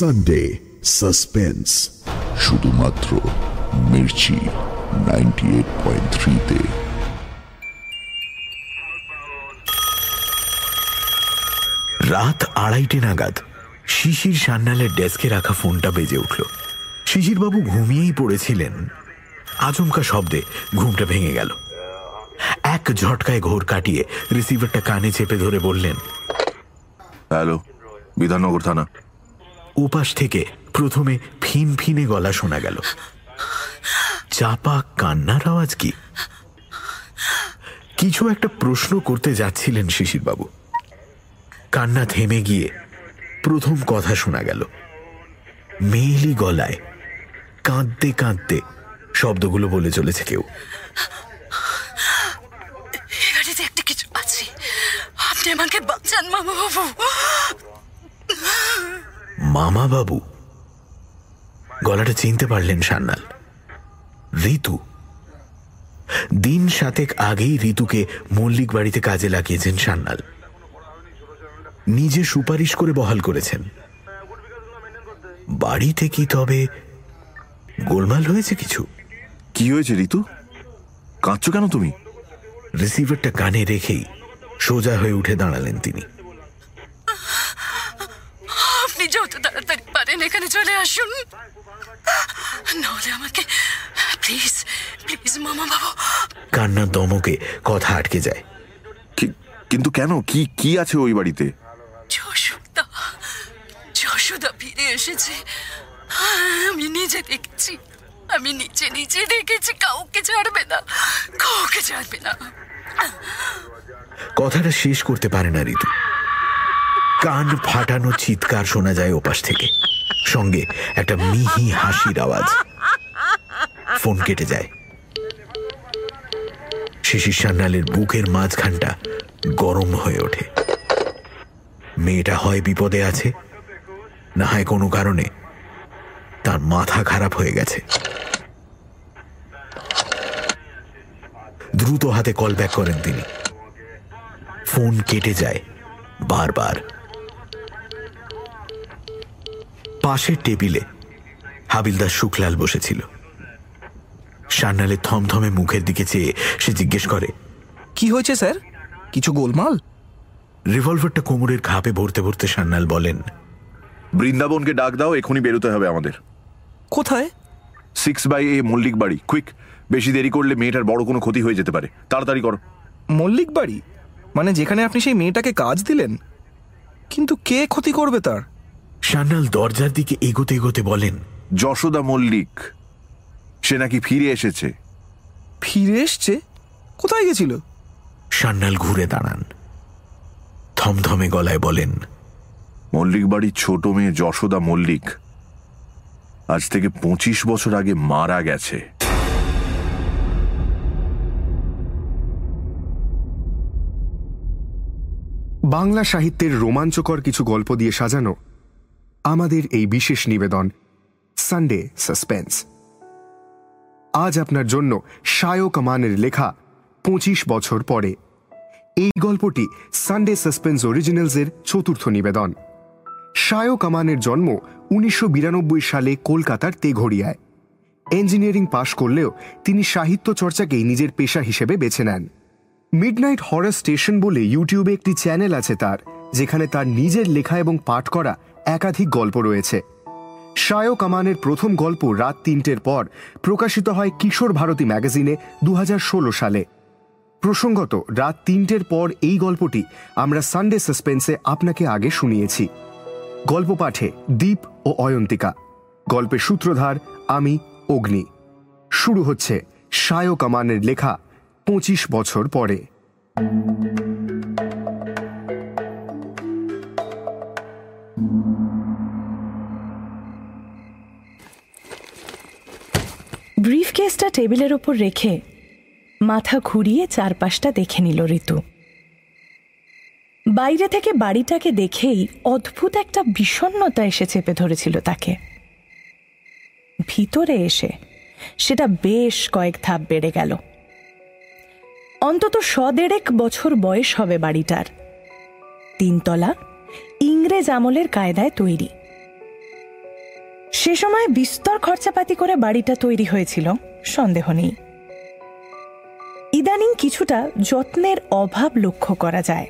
Sunday suspense শুধুমাত্র Mirchi ninety eight point থ্রিতে রাত আড়াইটে নাগাদ শিশির সান্নালের ডেস্কে রাখা ফোনটা বেজে উঠল। শিশিরবাবু ঘুমিয়েই পড়েছিলেন। আচমকা শব্দে ঘুমটা ভেঙে গেল। এক ঝটকায় ঘোর কাটিয়ে রিসিভারটা কানে চেপে ধরে বললেন হ্যালো বিধাননগর থানা। উপাস থেকে প্রথমে ফিন ফিনে গলা শোনা গেল। চাপা কান্নার আওয়াজ কি? কিছু একটা প্রশ্ন করতে যাচ্ছিলেন শিশিরবাবু। কান্না থেমে গিয়ে প্রথম কথা শোনা গেল। মেয়েলি গলায় কাঁদতে কাঁদতে শব্দগুলো বলে চলেছে কেউ। একটা কিছু আপনি আমাকে বাঁচান মামা বাবু মামা বাবু গলাটা চিনতে পারলেন সান্নাল ঋতু। দিন সাতেক আগেই ঋতুকে মল্লিক বাড়িতে কাজে লাগিয়েছেন সান্নাল নিজে সুপারিশ করে বহাল করেছেন। বাড়িতে কি তবে গোলমাল হয়েছে কিছু। কি হয়েছে ঋতু? কাঁদছো কেন তুমি? রিসিভারটা কানে রেখেই সোজা হয়ে উঠে দাঁড়ালেন তিনি। আপনি যত তাড়াতাড়ি পারেন এখানে চলে আসুন। নাহলে আমাকে প্লিজ প্লিজ মামা বাবু। কান্নার দমকে কথা আটকে যায়। কিন্তু কেন? কি কি আছে ওই বাড়িতে? যশোদা। যশোদা ফিরে এসেছে। আমি নিজে দেখেছি। আমি নিজে নিজে দেখেছি। কাউকে ছাড়বে না। কাউকে ছাড়বে না। কথাটা শেষ করতে পারে না ঋতু। কান ফাটানো চিৎকার শোনা যায় ওপাশ থেকে। সঙ্গে একটা মিহি হাসির আওয়াজ। ফোন কেটে যায়। শিশির সান্যালের বুকের মাঝখানটা গরম হয়ে ওঠে। মেয়েটা হয় বিপদে আছে, না হয় কোনো কারণে তার মাথা খারাপ হয়ে গেছে। দ্রুত হাতে কল ব্যাক করেন তিনি। ফোন কেটে যায় বারবার। পাশের টেবিলে হাবিলদার শুক্লাল বসেছিল। সান্নালের থমথমে মুখের দিকে চেয়ে সে জিজ্ঞেস করে কি হয়েছে স্যার? কিছু গোলমাল? রিভলভারটা কোমরের খাপে ভরতে ভরতে সান্নাল বলেন বৃন্দাবনকে ডাক দাও এখনই বেরোতে হবে আমাদের। কোথায়? সিক্স বাই এ মল্লিক বাড়ি। কুইক বেশি দেরি করলে মেয়েটার বড় কোনো ক্ষতি হয়ে যেতে পারে। তাড়াতাড়ি করো। মল্লিক বাড়ি? মানে যেখানে আপনি সেই মেয়েটাকে কাজ দিলেন? কিন্তু কে ক্ষতি করবে তার? সান্নাল দরজার দিকে এগোতে এগোতে বলেন যশোদা মল্লিক সে নাকি ফিরে এসেছে। ফিরে এসছে? কোথায় গেছিল? সান্নাল ঘুরে দাঁড়ান। থমথমে গলায় বলেন মল্লিক বাড়ির ছোট মেয়ে যশোদা মল্লিক। আজ থেকে পঁচিশ বছর আগে মারা গেছে। বাংলা সাহিত্যের রোমাঞ্চকর কিছু গল্প দিয়ে সাজানো আমাদের এই বিশেষ নিবেদন সানডে সাসপেন্স আজ আপনার জন্য শায়ো কামানের লেখা পঁচিশ বছর পরে। এই গল্পটি সানডে সাসপেন্স অরিজিনালসের চতুর্থ নিবেদন। শায়ো কামানের জন্ম উনিশশো বিরানব্বই সালে কলকাতার তেঘড়িয়ায়। ইঞ্জিনিয়ারিং পাশ করলেও তিনি সাহিত্য চর্চাকেই নিজের পেশা হিসেবে বেছে নেন। মিডনাইট হরার স্টেশন বলে ইউটিউবে একটি চ্যানেল আছে তার। যেখানে তার নিজের লেখা এবং পাঠ করা একাধিক গল্প রয়েছে। শায়ো কামানের প্রথম গল্প রাত তিনটের পর প্রকাশিত হয় কিশোর ভারতী ম্যাগাজিনে দু হাজার ষোলো সালে। প্রসঙ্গত, রাত তিনটের পর এই গল্পটি আমরা সানডে সাসপেন্সে আপনাকে আগে শুনিয়েছি। গল্প পাঠে দীপ ও অয়ন্তিকা। গল্পের সূত্রধার আমি, অগ্নি। শুরু হচ্ছে শায়ো কামানের লেখা পঁচিশ বছর পরে। ব্রিফ কেসটা টেবিলের ওপর রেখে মাথা ঘুরিয়ে চারপাশটা দেখে নিল ঋতু। বাইরে থেকে বাড়িটাকে দেখেই অদ্ভুত একটা বিষণ্ণতা এসে চেপে ধরেছিল তাকে। ভিতরে এসে সেটা বেশ কয়েক ধাপ বেড়ে গেল। অন্তত সদেড়েক বছর বয়স হবে বাড়িটার। তিনতলা ইংরেজ আমলের কায়দায় তৈরি। সে সময় বিস্তর খরচাপাতি করে বাড়িটা তৈরি হয়েছিল। সন্দেহ নেই। ইদানিং কিছুটা যত্নের অভাব লক্ষ্য করা যায়।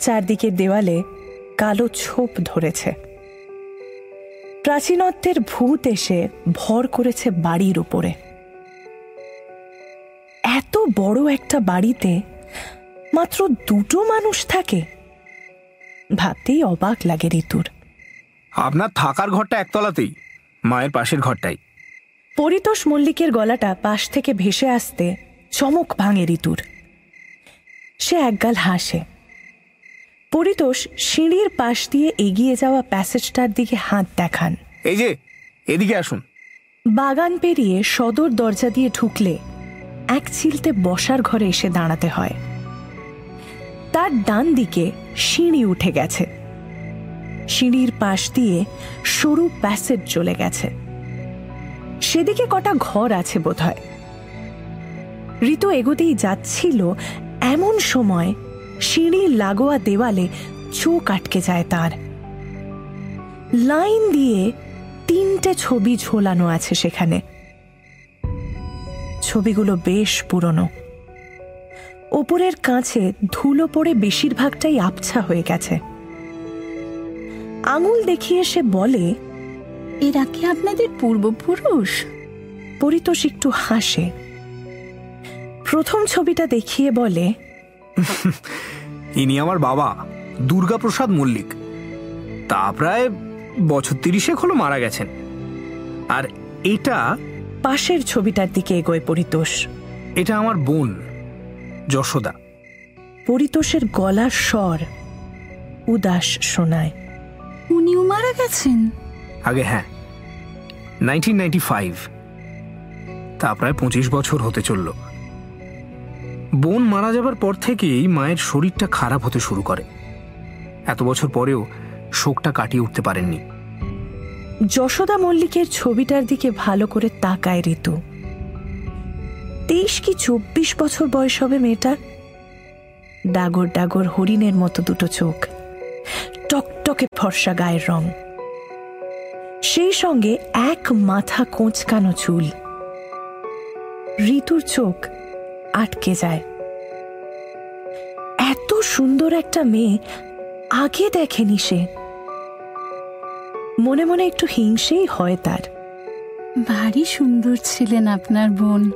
চারদিকের দেওয়ালে কালো ছোপ ধরেছে। প্রাচীনত্বের ভূত এসে ভর করেছে বাড়ির উপরে। এত বড় একটা বাড়িতে মাত্র দুটো মানুষ থাকে। ভাবতেই অবাক লাগে ঋতুর। আপনার থাকার ঘরটা একতলাতেই মায়ের পাশের ঘরটাই। পরিতোষ মল্লিকের গলাটা পাশ থেকে ভেসে আসতে চমক ভাঙে ঋতুর। সে একগাল হাসে। পরিতোষ সিঁড়ির পাশ দিয়ে এগিয়ে যাওয়া প্যাসেজটার দিকে হাত দেখান। এই যে এদিকে আসুন। বাগান পেরিয়ে সদর দরজা দিয়ে ঢুকলে এক চিলতে বসার ঘরে এসে দাঁড়াতে হয়। তার ডান দিকে সিঁড়ি উঠে গেছে। সিঁড়ির পাশ দিয়ে সরু প্যাসেজ চলে গেছে। সেদিকে কটা ঘর আছে বোধহয়। ঋতু এগোতেই যাচ্ছিল এমন সময় সিঁড়ির লাগোয়া দেওয়ালে চোখ আটকে যায় তার। লাইন দিয়ে তিনটে ছবি ঝোলানো আছে সেখানে। ছবিগুলো বেশ পুরনো। ওপরের কাঁচে ধুলো পড়ে বেশিরভাগটাই আবছা হয়ে গেছে। আঙুল দেখিয়ে সে বলে এরা কি আপনাদের পূর্বপুরুষ? পরিতোষ একটু হাসে। প্রথম ছবিটা দেখিয়ে বলে ইনি আমার বাবা দুর্গাপ্রসাদ মল্লিক। তা প্রায় বছর তিরিশেক হলো মারা গেছেন। আর এটা পাশের ছবিটার দিকে এগোয় পরিতোষ। এটা আমার বোন যশোদা। পরিতোষের গলার স্বর উদাস শোনায়। উনিও মারা গেছেন? আগে হ্যাঁ। নাইনটিন নাইনটি ফাইভ তা প্রায় পঁচিশ বছর হতে চলল। বোন মারা যাবার পর থেকেই মায়ের শরীরটা খারাপ হতে শুরু করে। এত বছর পরেও শোকটা কাটিয়ে উঠতে পারেননি। যশোদা মল্লিকের ছবিটার দিকে ভালো করে তাকায় ঋতু। তেইশ কি চব্বিশ বছর বয়স হবে মেয়েটার? ডাগর ডাগর হরিণের মতো দুটো চোখ। টকটকে ফর্সা গায়ের রং। সেই সঙ্গে এক মাথা কোঁচকানো চুল। ঋতুর চোখ আটকে যায়। এত সুন্দর একটা মেয়ে আগে দেখেনি সে। মনে মনে একটু হিংসেই হয় তার। ভারী সুন্দর ছিলেন আপনার বোন।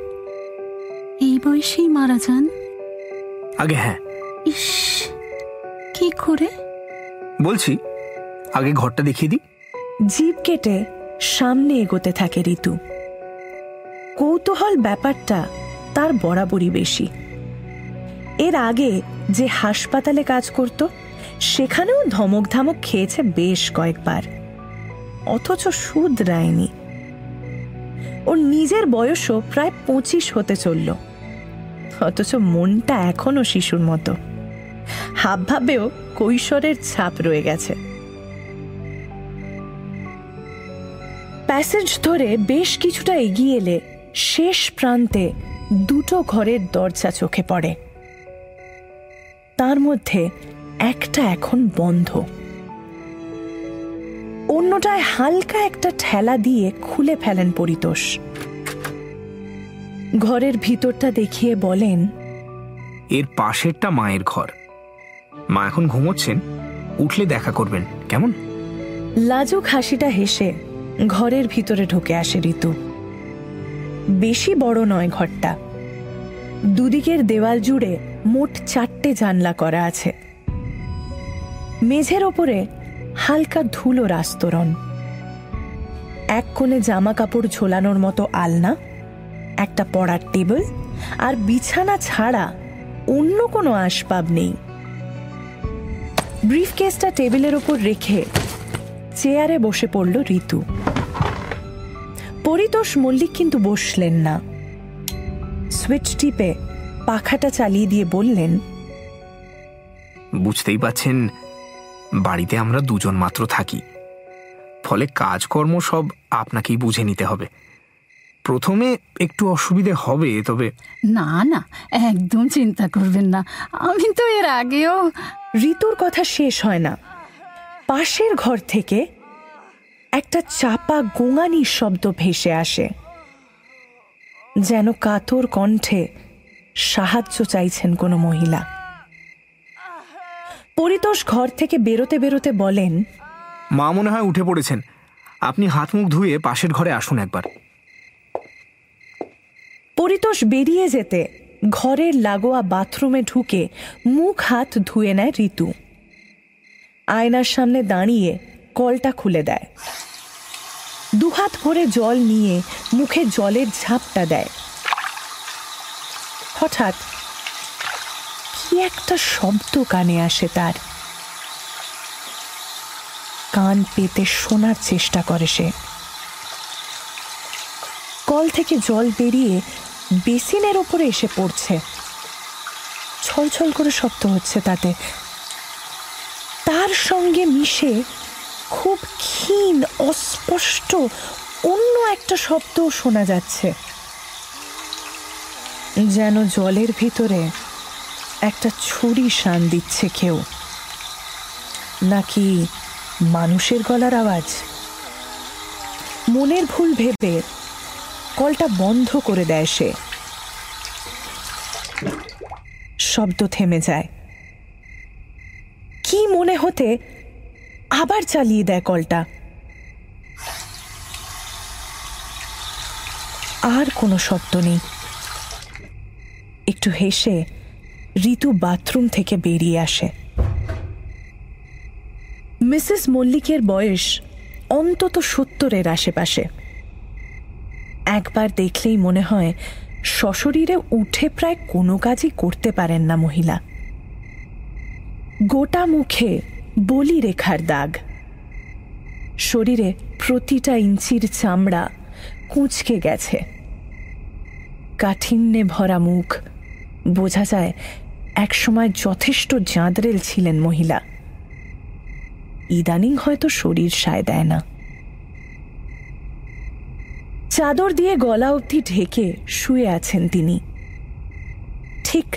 এই বয়সেই মারা যান? আগে হ্যাঁ। ইস কি করে? বলছি, আগে ঘরটা দেখিয়ে দিই। জিভ কেটে সামনে এগোতে থাকে ঋতু। কৌতূহল ব্যাপারটা তার বরাবরই বেশি। এর আগে যে হাসপাতালে কাজ করত, সেখানেও ধমক ধামক খেয়েছে বেশ কয়েকবার। অথচ শুধরায়নি ওর নিজের বয়সও প্রায় পঁচিশ হতে চলল। অথচ মনটা এখনও শিশুর মতো। হাবভাবেও কৈশোরের ছাপ রয়ে গেছে। প্যাসেজ ধরে বেশ কিছুটা এগিয়ে এলে শেষ প্রান্তে দুটো ঘরের দরজা চোখে পড়ে। তার মধ্যে একটা এখন বন্ধ। অন্যটায় হালকা একটা ঠেলা দিয়ে খুলে ফেলেন পরিতোষ। ঘরের ভিতরটা দেখিয়ে বলেন, এর পাশেরটা মায়ের ঘর। মা এখন ঘুমোচ্ছেন, উঠলে দেখা করবেন, কেমন? লাজুক হাসিটা হেসে ঘরের ভিতরে ঢুকে আসে ঋতু। বেশি বড় নয় ঘরটা। দুদিকের দেওয়াল জুড়ে মোট চারটে জানলা করা আছে। মেঝের ওপরে হালকা ধুলোর আস্তরণ এক কোণে জামা কাপড় ঝোলানোর মতো আলনা, একটা পড়ার টেবিল আর বিছানা ছাড়া অন্য কোনো আসবাব নেই। ব্রিফকেসটা টেবিলের ওপর রেখে চেয়ারে বসে পড়ল ঋতু। পরিতোষ মল্লিক কিন্তু বসলেন না। সুইচ টিপে পাখাটা চালিয়ে দিয়ে বললেন, বুঝতেই পাচ্ছেন, বাড়িতে আমরা দুজন মাত্র থাকি। ফলে কাজকর্ম সব আপনাকেই বুঝে নিতে হবে। প্রথমে একটু অসুবিধে হবে তবে না না একদম চিন্তা করবেন না। আমি তো এর আগেও ঋতুর কথা শেষ হয় না। পাশের ঘর থেকে একটা চাপা গোঙানির শব্দ ভেসে আসে যেন কাতর কণ্ঠে সাহায্য চাইছেন কোনো মহিলা। পরিতোষ ঘর থেকে বেরোতে বেরোতে বলেন মা মনে হয় উঠে পড়েছেন। আপনি হাত মুখ ধুয়ে পাশের ঘরে আসুন একবার। পরিতোষ বেরিয়ে যেতে ঘরের লাগোয়া বাথরুমে ঢুকে মুখ হাত ধুয়ে নেয় ঋতু। আয়নার সামনে দাঁড়িয়ে কলটা খুলে দেয়। দুহাত ভরে জল নিয়ে মুখে জলের ঝাপটা দেয়। হঠাৎ কি একটা শব্দ কানে আসে তার। কান পেতে শোনার চেষ্টা করে সে। কল থেকে জল বেরিয়ে বেসিনের ওপরে এসে পড়ছে। ছলছল করে শব্দ হচ্ছে তাতে। তার সঙ্গে মিশে খুব ক্ষীণ, অস্পষ্ট, অন্য একটা শব্দও শোনা যাচ্ছে। যেন জলের ভিতরে একটা ছুরি শান দিচ্ছে কেউ। নাকি মানুষের গলার আওয়াজ? মনের ভুল ভেবে কলটা বন্ধ করে দেয় সে। শব্দ থেমে যায়। কি মনে হতে আবার চালিয়ে দেয় কলটা? আর কোনো শব্দ নেই। একটু হেসে ঋতু বাথরুম থেকে বেরিয়ে আসে। মিসেস মল্লিকের বয়স অন্তত সত্তরের আশেপাশে। একবার দেখলেই মনে হয় সশরীরে উঠে প্রায় কোনো কাজই করতে পারেন না মহিলা। গোটা মুখে বলি রেখার দাগ। শরীরে প্রতিটা ইঞ্চির চামড়া কুঁচকে গেছে। কাঠিন্যে ভরা মুখ। বোঝা যায় একসময় যথেষ্ট জাঁদরেল ছিলেন মহিলা। ইদানিং হয়তো শরীর সায় দেয় না। চাদর দিয়ে গলা অবধি ঢেকে শুয়ে আছেন তিনি। ঠিক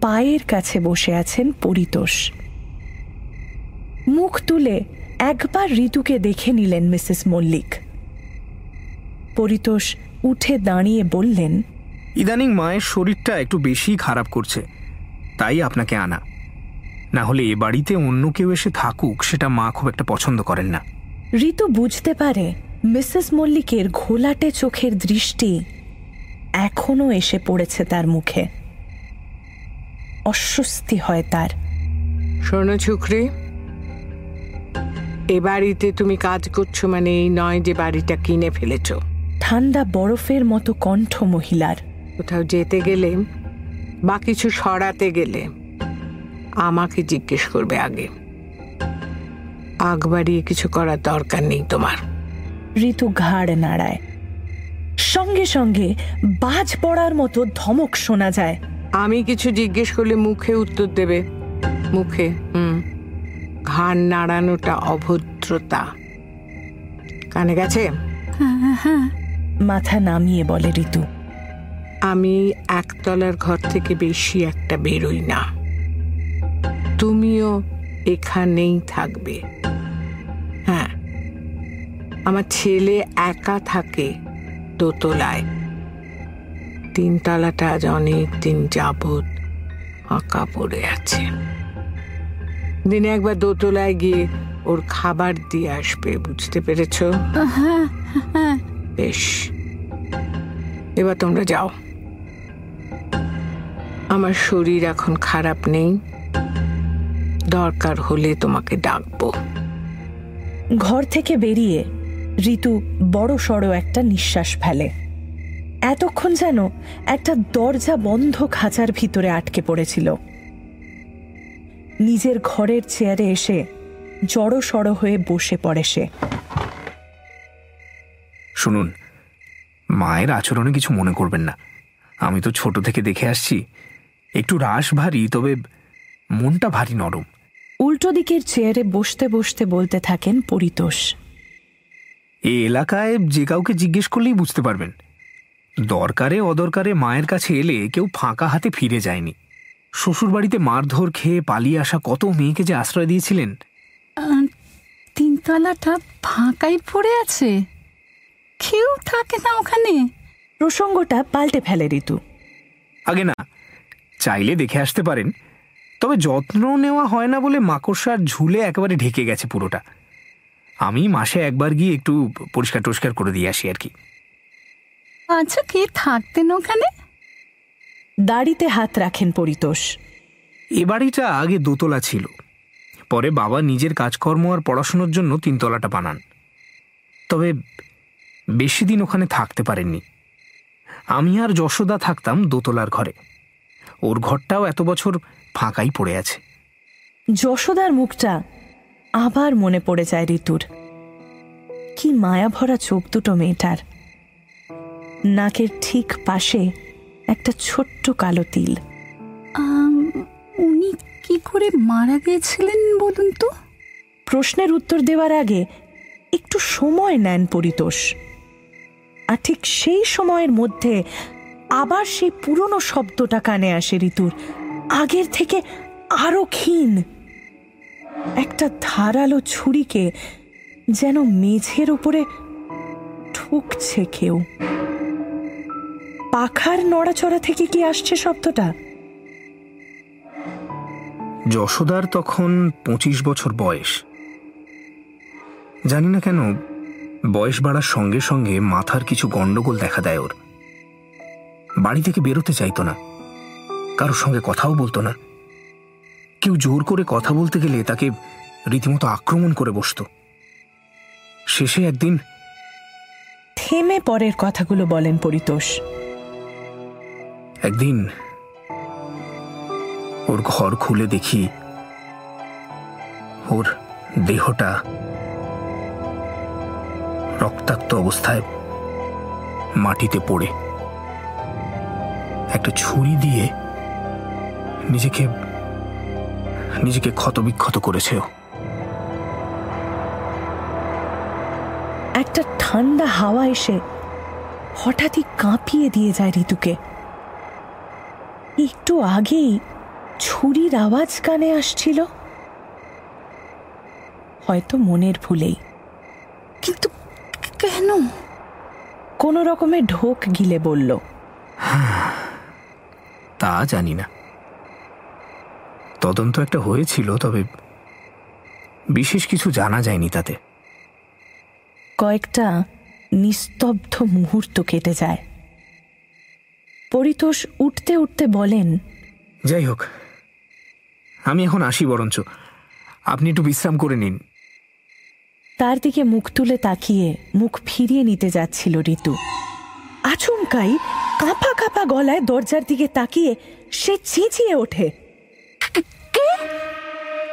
পায়ের কাছে বসে আছেন পরিতোষ। মুখ তুলে একবার ঋতুকে দেখে নিলেন মিসেস মল্লিক। পরিতোষ উঠে দাঁড়িয়ে বললেন ইদানিং মায়ের শরীরটা একটু বেশি খারাপ করছে তাই আপনাকে আনা। না হলে এ বাড়িতে অন্য কেউ এসে থাকুক সেটা মা খুব একটা পছন্দ করেন না। ঋতু বুঝতে পারে মিসেস মল্লিকের ঘোলাটে চোখের দৃষ্টি এখনও এসে পড়েছে তার মুখে। অস্বস্তি হয় তার। শোনো ছুকরি এ বাড়িতে তুমি কাজ করছ মানে এই নয় যে বাড়িটা কিনে ফেলেছো। ঠান্ডা বরফের মতো কণ্ঠ মহিলার। কোথাও যেতে গেলে বা কিছু সরাতে গেলে আমাকে জিজ্ঞেস করবে আগে। আগ বাড়িয়ে কিছু করার দরকার নেই তোমার। ঋতু ঘাড় নাড়ায়। সঙ্গে সঙ্গে বাজ পড়ার মতো ধমক শোনা যায়। আমি কিছু জিজ্ঞেস করলে মুখে উত্তর দেবে। মুখে হুম। ঘাড় নাড়ানোটা অভদ্রতা। কানে গেছে? মাথা নামিয়ে বলে ঋতু। আমি একতলার ঘর থেকে বেশি একটা বেরোই না। তুমিও এখানেই থাকবে। হ্যাঁ আমার ছেলে একা থাকে দোতলায়। তিনতলাটা আজ অনেক দিন যাবৎ ফাঁকা পড়ে আছে। দিনে একবার দোতলায় গিয়ে ওর খাবার দিয়ে আসবে বুঝতে পেরেছ? বেশ। এবার তোমরা যাও। আমার শরীর এখন খারাপ নেই। দরকার হলে তোমাকে ডাকবো। ঘর থেকে বেরিয়ে ঋতু বড় সড়ো একটা নিঃশ্বাস ফেলে। এতক্ষণ যেন একটা দরজা বন্ধ খাঁচার ভিতরে আটকে পড়েছিল। নিজের ঘরের চেয়ারে এসে জড়ো সড়ো হয়ে বসে পড়ে সে। শুনুন মায়ের আচরণে কিছু মনে করবেন না। আমি তো ছোট থেকে দেখে আসছি। একটু রাস ভারী তবে মনটা ভারী নরম। উল্টো দিকের চেয়ারে বসতে বসতে বলতে থাকেন পরিতোষ। এই এলাকায় যে কাউকে জিজ্ঞেস করলেই বুঝতে পারবেন। দরকারে অদরকারে মায়ের কাছে এলে কেউ ফাঁকা হাতে ফিরে যায়নি। শ্বশুরবাড়িতে মারধর খেয়ে পালিয়ে আসা কত মেয়েকে যে আশ্রয় দিয়েছিলেন? তিন তিনতলাটা ফাঁকাই পড়ে আছে। কেউ থাকে না ওখানে। প্রসঙ্গটা পাল্টে ফেলে ঋতু। আগে না চাইলে দেখে আসতে পারেন। তবে যত্ন নেওয়া হয় না বলে মাকড়সার ঝুলে একেবারে ঢেকে গেছে পুরোটা। আমি মাসে একবার গিয়ে একটু পরিষ্কার টরিষ্কার করে দিয়ে আসি আর কি। আচ্ছা কে থাকতেন ওখানে? দাড়িতে হাত রাখেন পরিতোষ। এ বাড়িটা আগে দোতলা ছিল। পরে বাবা নিজের কাজকর্ম আর পড়াশোনার জন্য তিনতলাটা বানান। তবে বেশি দিন ওখানে থাকতে পারেননি। আমি আর যশোদা থাকতাম দোতলার ঘরে। ওর ঘরটাও এত বছর ফাঁকাই পড়ে আছে। যশোদার মুখটা আবার মনে পড়ে যায় ঋতুর। কি মায়া ভরা চোখ দুটো মেয়েটার। নাকের ঠিক পাশে একটা ছোট্ট কালো তিল। উনি কি করে মারা গিয়েছিলেন বলুন তো? প্রশ্নের উত্তর দেওয়ার আগে একটু সময় নেন পরিতোষ। আর ঠিক সেই সময়ের মধ্যে আবার সেই পুরনো শব্দটা কানে আসে ঋতুর। আগের থেকে আরও ক্ষীণ। একটা ধারালো ছুরিকে যেন মেঝের উপরে ঠুকছে কেউ। পাখার নড়াচড়া থেকে কি আসছে শব্দটা? যশোদার তখন পঁচিশ বছর বয়স। জানি না কেন, বয়স বাড়ার সঙ্গে সঙ্গে মাথার কিছু গন্ডগোল দেখা দেয় ওর। বাড়ি থেকে বেরোতে চাইতো না। কারোর সঙ্গে কথাও বলতো না। কেউ জোর করে কথা বলতে গেলে তাকে রীতিমতো আক্রমণ করে বসতো। শেষে একদিন থেমে পরের কথাগুলো বলেন পরিতোষ। একদিন ওর ঘর খুলে দেখি ওর দেহটা রক্তাক্ত অবস্থায় মাটিতে পড়ে। একটা ছুরি দিয়ে নিজেকে নিজেকে ক্ষতবিক্ষত করেছে একটা ঠান্ডা হাওয়া এসে হঠাৎই কাঁপিয়ে দিয়ে যায় ঋতুকে। একটু আগেই ছুরির আওয়াজ কানে আসছিল। হয়তো মনের ভুলেই। কিন্তু কেন? কোনো রকমে ঢোক গিলে বলল। তা জানি না। তদন্ত একটা হয়েছিল তবে বিশেষ কিছু জানা যায়নি তাতে। কয়েকটা নিস্তব্ধ মুহূর্ত কেটে যায়। পরিতোষ উঠতে উঠতে বলেন যাই হোক আমি এখন আসি বরঞ্চ। আপনি একটু বিশ্রাম করে নিন। তার দিকে মুখ তুলে তাকিয়ে মুখ ফিরিয়ে নিতে যাচ্ছিল ঋতু। আচমকাই কাঁপা কাঁপা গলায় দরজার দিকে তাকিয়ে সে চেঁচিয়ে ওঠে। কে?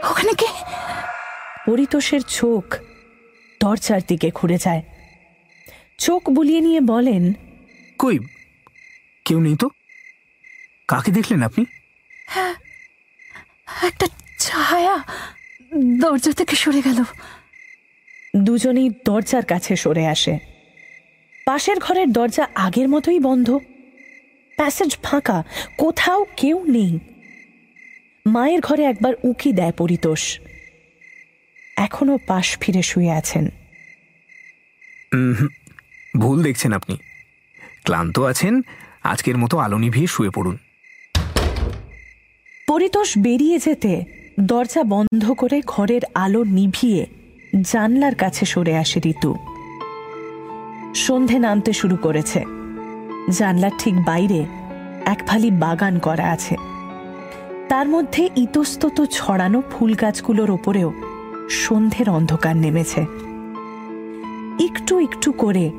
ওখানে কে? পরিতোষের চোখ দরজার দিকে ঘুরে যায়। চোখ বুলিয়ে নিয়ে বলেন কই কেউ নেই তো? কাকে দেখলেন আপনি? একটা ছায়া দরজা থেকে সরে গেল। দুজনেই দরজার কাছে সরে আসে। পাশের ঘরের দরজা আগের মতোই বন্ধ। প্যাসেজ ফাঁকা কোথাও কেউ নেই। মায়ের ঘরে একবার উকি দেয় পরিতোষ। এখনও পাশ ফিরে শুয়ে আছেন। ভুল দেখছেন আপনি। ক্লান্ত আছেন আজকের মতো আলো নিভিয়ে শুয়ে পড়ুন। পরিতোষ বেরিয়ে যেতে দরজা বন্ধ করে ঘরের আলো নিভিয়ে জানলার কাছে সরে আসে ঋতু। সন্ধে নামতে শুরু করেছে। জানলার ঠিক বাইরে এক ফালি বাগান করা আছে। তার মধ্যে ইতস্তত ছড়ানো ফুল গাছগুলোর ওপরেও সন্ধ্যের অন্ধকার নেমেছে। একটু একটু করে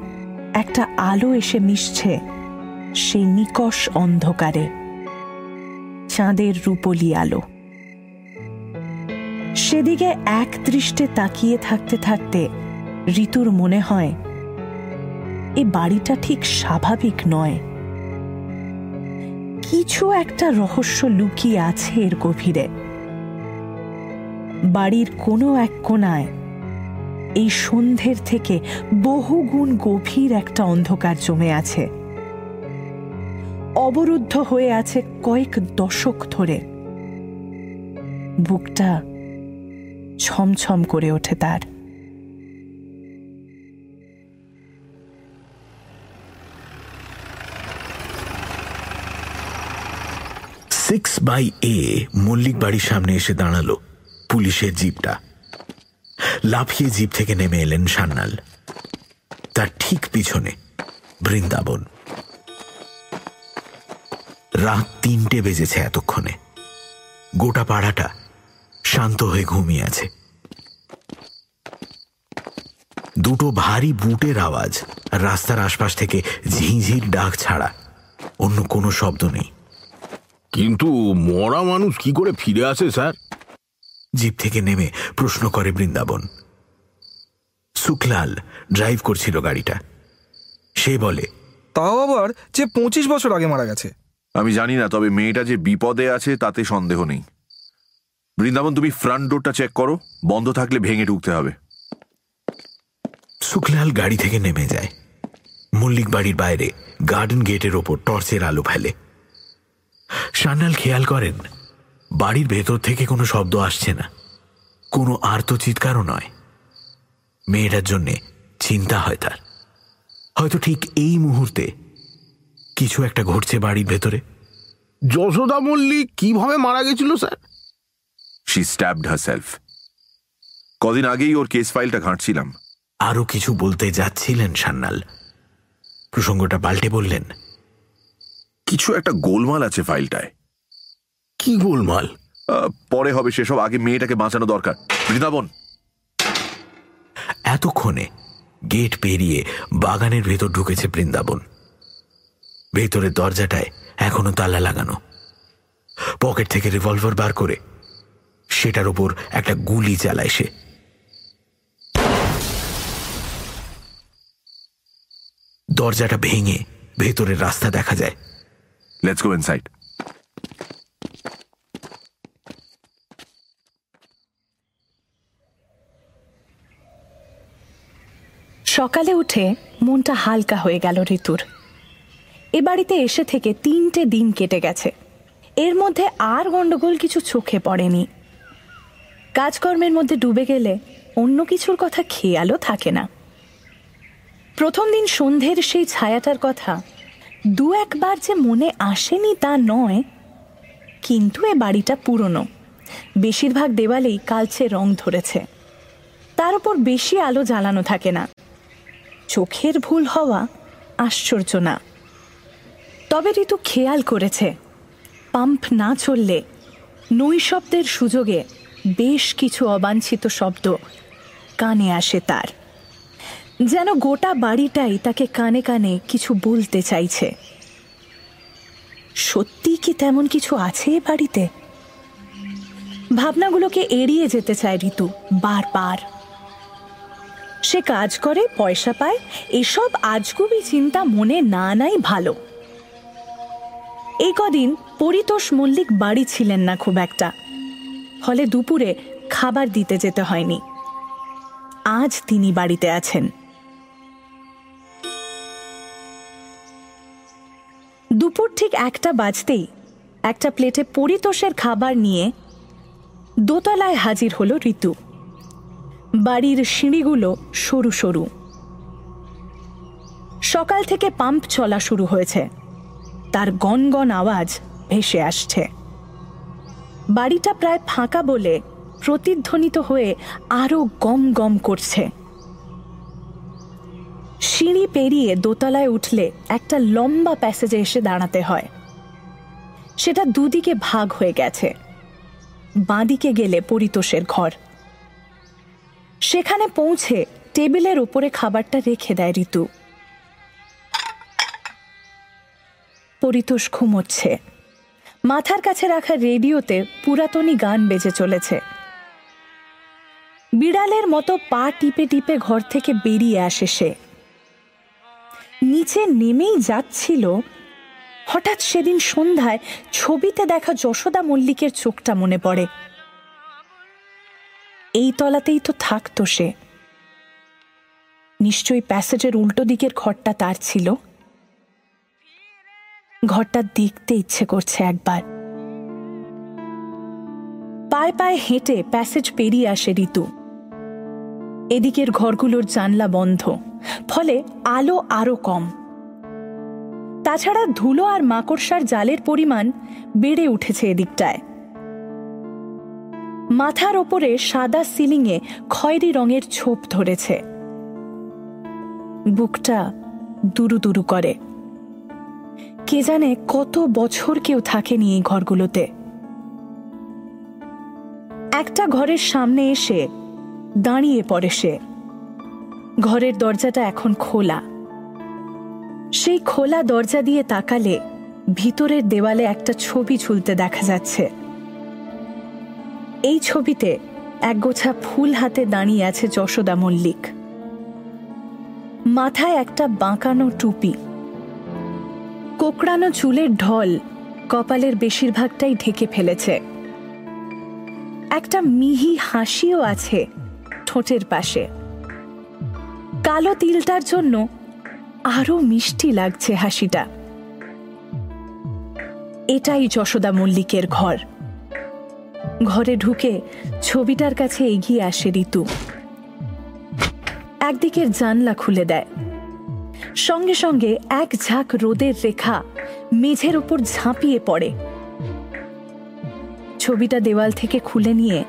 একটা আলো এসে মিশছে সেই নিকষ অন্ধকারে। চাঁদের রূপলি আলো। সেদিকে এক দৃষ্টে তাকিয়ে থাকতে থাকতে ঋতুর মনে হয়, এ বাড়িটা ঠিক স্বাভাবিক নয়। কিছু একটা রহস্য লুকিয়ে আছে এর গভীরে। বাড়ির কোনো এক কোনায় এই সন্ধ্যের থেকে বহুগুণ গভীর একটা অন্ধকার জমে আছে। অবরুদ্ধ হয়ে আছে কয়েক দশক ধরে। বুকটা ছমছম করে ওঠে তার। সিক্স বাই এ মল্লিক বাড়ির সামনে এসে দাঁড়াল পুলিশের জিপটা। লাফিয়ে জিপ থেকে নেমে এলেন সান্নাল তার ঠিক পিছনে বৃন্দাবন। রাত তিনটে বেজেছে এতক্ষণে। গোটা পাড়াটা শান্ত হয়ে ঘুমিয়ে আছে। দুটো ভারী বুটের আওয়াজ রাস্তার আশপাশ থেকে ঝিঝির ডাক ছাড়া অন্য কোনো শব্দ নেই। কিন্তু মরা মানুষ কি করে ফিরে আসে স্যার? জিপ থেকে নেমে প্রশ্ন করে বৃন্দাবন। সুখলাল ড্রাইভ করছিল গাড়িটা। সে বলে তাও আবার যে পঁচিশ বছর আগে মারা গেছে। আমি জানি না তবে মেয়েটা যে বিপদে আছে তাতে সন্দেহ নেই। বৃন্দাবন তুমি ফ্রন্ট ডোরটা চেক করো বন্ধ থাকলে ভেঙে ঢুকতে হবে। সুখলাল গাড়ি থেকে নেমে যায়। মল্লিক বাড়ির বাইরে গার্ডেন গেটের ওপর টর্চের আলো ফেলে। সান্যাল খেয়াল করেন বাড়ির ভেতর থেকে কোনো শব্দ আসছে না। কোনো আর্ত চিৎকারও নয়। মেয়েটার জন্যে চিন্তা হয় তার। হয়তো ঠিক এই মুহূর্তে কিছু একটা ঘটছে বাড়ির ভেতরে। যশোদা মল্লিক কীভাবে মারা গেছিল sir? She stabbed herself কদিন আগেই ওর কেস ফাইলটা ঘাঁটছিলাম। আরও কিছু বলতে যাচ্ছিলেন সান্যাল। প্রসঙ্গটা পাল্টে বললেন কিছু একটা গোলমাল আছে ফাইলটায়। কি গোলমাল? পরে হবে সেসব আগে মেয়েটাকে বাঁচানো দরকার। বৃন্দাবন এতক্ষণে গেট পেরিয়ে বাগানের ভেতর ঢুকেছে বৃন্দাবন ভেতরের দরজাটায় এখনও তালা লাগানো। পকেট থেকে রিভলভার বার করে সেটার ওপর একটা গুলি চালায় সে। দরজাটা ভেঙে ভেতরের রাস্তা দেখা যায়। লেটস গো ইনসাইড সকালে উঠে মনটা হালকা হয়ে গেল ঋতুর। এ বাড়িতে এসে থেকে তিনটে দিন কেটে গেছে। এর মধ্যে আর গন্ডগোল কিছু চোখে পড়েনি। কাজকর্মের মধ্যে ডুবে গেলে অন্য কিছুর কথা খেয়ালও থাকে না। প্রথম দিন সন্ধ্যের সেই ছায়াটার কথা দু একবার যে মনে আসেনি তা নয়, কিন্তু এ বাড়িটা পুরনো। বেশিরভাগ দেওয়ালেই কালচে রং ধরেছে। তার উপর বেশি আলো জ্বালানো থাকে না। চোখের ভুল হওয়া আশ্চর্য না। তবে ঋতু খেয়াল করেছে। পাম্প না চললে নৈশব্দের সুযোগে বেশ কিছু অবাঞ্ছিত শব্দ কানে আসে তার। যেন গোটা বাড়িটাই তাকে কানে কানে কিছু বলতে চাইছে। সত্যি কি তেমন কিছু আছে বাড়িতে? ভাবনাগুলোকে এড়িয়ে যেতে চায় ঋতু, বারবার। সে কাজ করে, পয়সা পায়, এসব আজগুবি চিন্তা মনে না নাই ভালো। এই কদিন পরিতোষ মল্লিক বাড়ি ছিলেন না খুব একটা। ফলে দুপুরে খাবার দিতে যেতে হয়নি। আজ তিনি বাড়িতে আছেন। দুপুর ঠিক একটা বাজতেই একটা প্লেটে পরিতোষের খাবার নিয়ে দোতলায় হাজির হলো ঋতু। বাড়ির সিঁড়িগুলো সরু সরু। সকাল থেকে পাম্প চলা শুরু হয়েছে। তার গনগন আওয়াজ ভেসে আসছে। বাড়িটা প্রায় ফাঁকা বলে প্রতিধ্বনিত হয়ে আরও গম গম করছে। সিঁড়ি পেরিয়ে দোতলায় উঠলে একটা লম্বা প্যাসেজে এসে দাঁড়াতে হয়। সেটা দুদিকে ভাগ হয়ে গেছে। বাঁদিকে গেলে পরিতোষের ঘর। সেখানে পৌঁছে টেবিলের উপরে খাবারটা রেখে দেয় ঋতু। পরিতোষ ঘুমোচ্ছে। মাথার কাছে রাখা রেডিওতে পুরাতনী গান বেজে চলেছে। বিড়ালের মতো পা টিপে টিপে ঘর থেকে বেরিয়ে আসে সে। নিচে নেমেই যাচ্ছিল। হঠাৎ সেদিন সন্ধ্যায় ছবিতে দেখা যশোদা মল্লিকের চোখটা মনে পড়ে। এই তলাতেই তো থাকতো সে। নিশ্চয়ই প্যাসেজের উল্টো দিকের ঘরটা তার ছিল। ঘরটা দেখতে ইচ্ছে করছে একবার। পায়ে পায়ে হেঁটে প্যাসেজ পেরিয়ে আসে ঋতু। এদিকের ঘরগুলোর জানলা বন্ধ, ফলে আলো আরও কম। তাছাড়া ধুলো আর মাকড়সার জালের পরিমাণ বেড়ে উঠেছে এদিকটায়। মাথার ওপরে সাদা সিলিংয়ে খয়েরি রঙের ছোপ ধরেছে। বুকটা দুরু দুরু করে। কে জানে কত বছর কেউ থাকেনি এই ঘরগুলোতে। একটা ঘরের সামনে এসে দাঁড়িয়ে পড়ে সে। ঘরের দরজাটা এখন খোলা। সেই খোলা দরজা দিয়ে তাকালে ভিতরের দেওয়ালে একটা ছবি ঝুলতে দেখা যাচ্ছে। এই ছবিতে একগোছা ফুল হাতে দাঁড়িয়ে আছে যশোদা মল্লিক। মাথায় একটা বাঁকানো টুপি। কোকড়ানো চুলের ঢল কপালের বেশিরভাগটাই ঢেকে ফেলেছে। একটা মিহি হাসিও আছে ঠোঁটের পাশে। কালো তিলটার জন্য আরও মিষ্টি লাগছে হাসিটা। এটাই যশোদা মল্লিকের ঘর। ঘরে ঢুকে ছবিটার কাছে এগিয়ে আসে ঋতু। একদিকের জানলা খুলে দেয়। সঙ্গে সঙ্গে এক ঝাঁক রোদের রেখা মেঝের উপর ঝাঁপিয়ে পড়ে। ছবিটা দেওয়াল থেকে খুলে নিয়ে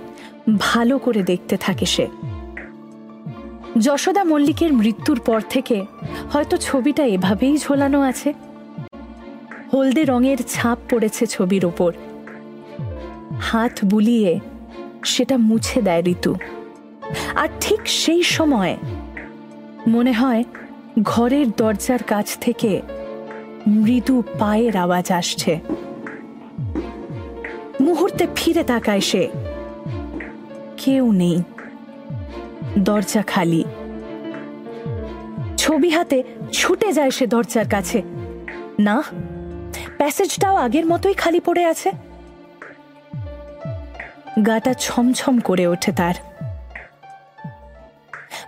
ভালো করে দেখতে থাকে সে। যশোদা মল্লিকের মৃত্যুর পর থেকে হয়তো ছবিটা এভাবেই ঝোলানো আছে। হলদে রঙের ছাপ পড়েছে ছবির ওপর। হাত বুলিয়ে সেটা মুছে দেয় ঋতু। আর ঠিক সেই সময় মনে হয় ঘরের দরজার কাছ থেকে মৃদু পায়ের আওয়াজ আসছে। মুহূর্তে ফিরে তাকায় সে। কেউ নেই। দরজা খালি। ছবি হাতে ছুটে যায় সে দরজার কাছে। না, প্যাসেজটাও আগের মতোই খালি পড়ে আছে। গাটা ছমছম করে ওঠে তার।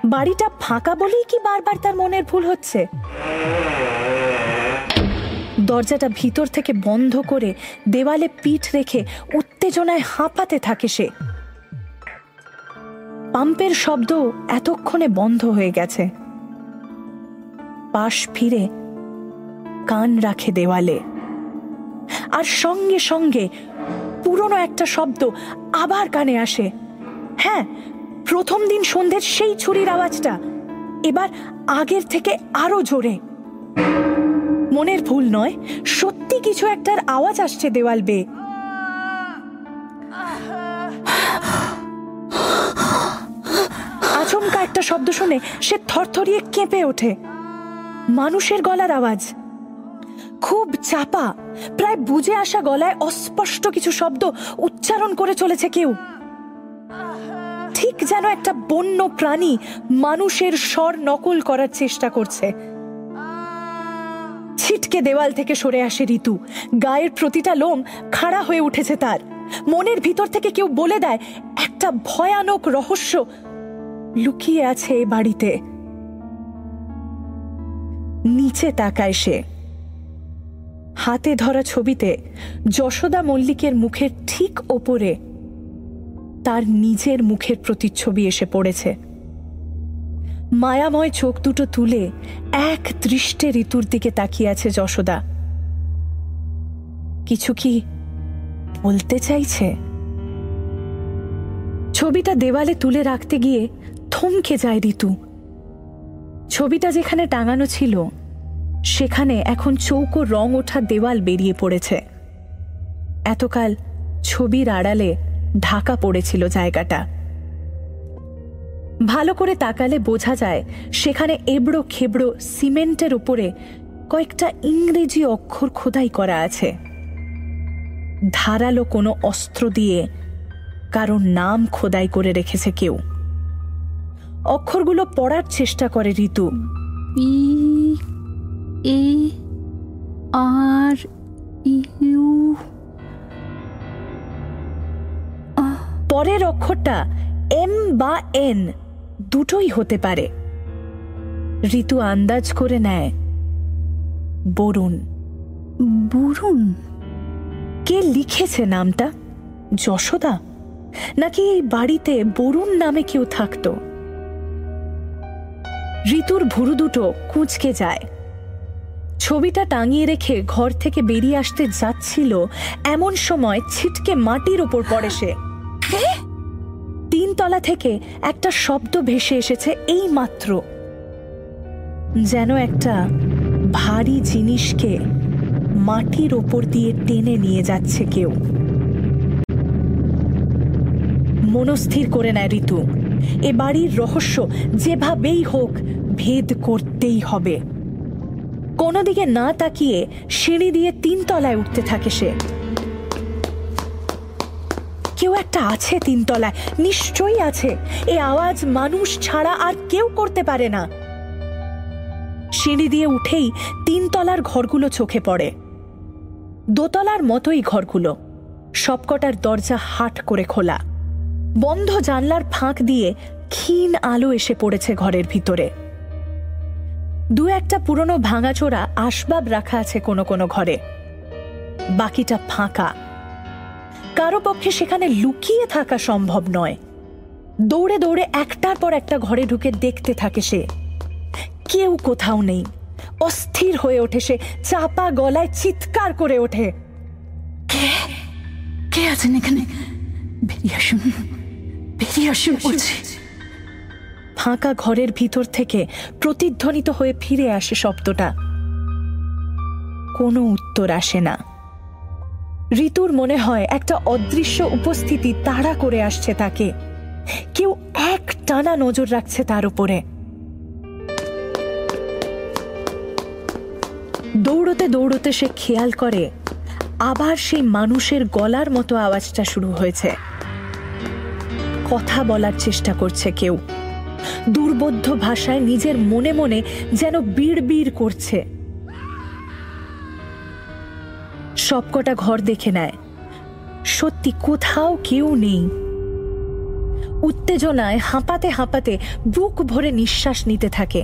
বাড়িটা ফাঁকা বলেই কি বারবার তার মনের ভুল হচ্ছে? দরজাটা ভিতর থেকে বন্ধ করে দেওয়ালে পিঠ রেখে উত্তেজনায় হাঁপাতে থাকে সে। পাম্পের শব্দ এতক্ষণে বন্ধ হয়ে গেছে। পাশ ফিরে কান রাখে দেওয়ালে। আর সঙ্গে সঙ্গে পুরনো একটা শব্দ আবার কানে আসে। হ্যাঁ প্রথম দিন সন্ধ্যের সেই ছুরির আওয়াজটা, এবার আগের থেকে আরও জোরে। মনের ভুল নয়, সত্যি কিছু একটার আওয়াজ আসছে দেওয়াল বেয়ে। আচমকা একটা শব্দ শুনে সে থরথরিয়ে কেঁপে ওঠে। মানুষের গলার আওয়াজ। খুব চাপা, প্রায় বুঝে আসা গলায় অস্পষ্ট কিছু শব্দ উচ্চারণ করে চলেছে কেউ। ঠিক যেন একটা বন্য প্রাণী মানুষের স্বর নকল করার চেষ্টা করছে। ছিটকে দেওয়াল থেকে সরে আসে ঋতু। গায়ের প্রতিটা লোম খাড়া হয়ে উঠেছে তার। মনের ভিতর থেকে কেউ বলে দেয়, একটা ভয়ানক রহস্য লুকিয়ে আছে এ বাড়িতে। নিচে তাকায় সে। হাতে ধরা ছবিতে যশোদা মল্লিকের মুখের ঠিক ওপরে তার নিজের মুখের প্রতিচ্ছবি এসে পড়েছে। মায়াময় চোখ দুটো তুলে এক দৃষ্টে ঋতুর দিকে তাকিয়ে আছে যশোদা। কিছু কি বলতে চাইছে? ছবিটা দেওয়ালে তুলে রাখতে গিয়ে থমকে যায় ঋতু। ছবিটা যেখানে টাঙানো ছিল, সেখানে এখন চৌকো রং ওঠা দেওয়াল বেরিয়ে পড়েছে। এতকাল ছবির আড়ালে ঢাকা পড়েছিল জায়গাটা। ভালো করে তাকালে বোঝা যায়, সেখানে এবড়ো খেবড়ো সিমেন্টের উপরে কয়েকটা ইংরেজি অক্ষর খোদাই করা আছে। ধারালো কোনো অস্ত্র দিয়ে কারোর নাম খোদাই করে রেখেছে কেউ। অক্ষরগুলো পড়ার চেষ্টা করে ঋতু। পি এ আর ইউ পরের অক্ষরটা এম বা এন দুটোই হতে পারে। ঋতু আন্দাজ করে নেয়। বরুণ। বরুণ? কে লিখেছে নামটা? যশোদা? নাকি এই বাড়িতে বরুণ নামে কেউ থাকতো? ঋতুর ভুরু দুটো কুঁচকে যায়। ছবিটা টাঙিয়ে রেখে ঘর থেকে বেরিয়ে আসতে যাচ্ছিল এমন সময় ছিটকে মাটির ওপর পড়ে সে। তিনতলা থেকে একটা শব্দ ভেসে এসেছে এই মাত্র যেন একটা ভারী জিনিসকে মাটির ওপর দিয়ে টেনে নিয়ে যাচ্ছে কেউ। মনস্থির করে নেয় ঋতু। এ বাড়ির রহস্য যেভাবেই হোক ভেদ করতেই হবে। কোনো দিকে না তাকিয়ে সিঁড়ি দিয়ে তিনতলায় উঠতে থাকে সে। কেউ একটা আছে তিনতলায়, নিশ্চয়ই আছে। এ আওয়াজ মানুষ ছাড়া আর কেউ করতে পারে না। সিঁড়ি দিয়ে উঠেই তিনতলার ঘরগুলো চোখে পড়ে। দোতলার মতোই ঘরগুলো। সবকটার দরজা হাট করে খোলা। বন্ধ জানলার ফাঁক দিয়ে ক্ষীণ আলো এসে পড়েছে ঘরের ভিতরে। দু একটা পুরনো ভাঙাচোরা আসবাব রাখা আছে কোনো কোনো ঘরে। বাকিটা ফাঁকা। কারও পক্ষে সেখানে লুকিয়ে থাকা সম্ভব নয়। দৌড়ে দৌড়ে একটার পর একটা ঘরে ঢুকে দেখতে থাকে সে। কেউ কোথাও নেই। অস্থির হয়ে ওঠে সে, চাপা গলায় চিৎকার করে ওঠে। কে? কে আছেন এখানে? বেরিয়ে আসুন। বেরিয়ে আসুন, বলছি। ফাঁকা ঘরের ভিতর থেকে প্রতিধ্বনিত হয়ে ফিরে আসে শব্দটা। কোনো উত্তর আসে না। ঋতুর মনে হয় একটা অদৃশ্য উপস্থিতি তাড়া করে আসছে তাকে। কেউ এক টানা নজর রাখছে তার উপরে। দৌড়তে দৌড়তে সে খেয়াল করে, আবার সেই মানুষের গলার মতো আওয়াজটা শুরু হয়েছে। কথা বলার চেষ্টা করছে কেউ। দুর্বোধ্য ভাষায় নিজের মনে মনে যেন বিড় বিড় করছে। সবকটা ঘর দেখে নেয়। সত্যি কোথাও কেউ নেই। উত্তেজনায় হাঁপাতে হাঁপাতে বুক ভরে নিঃশ্বাস নিতে থাকে।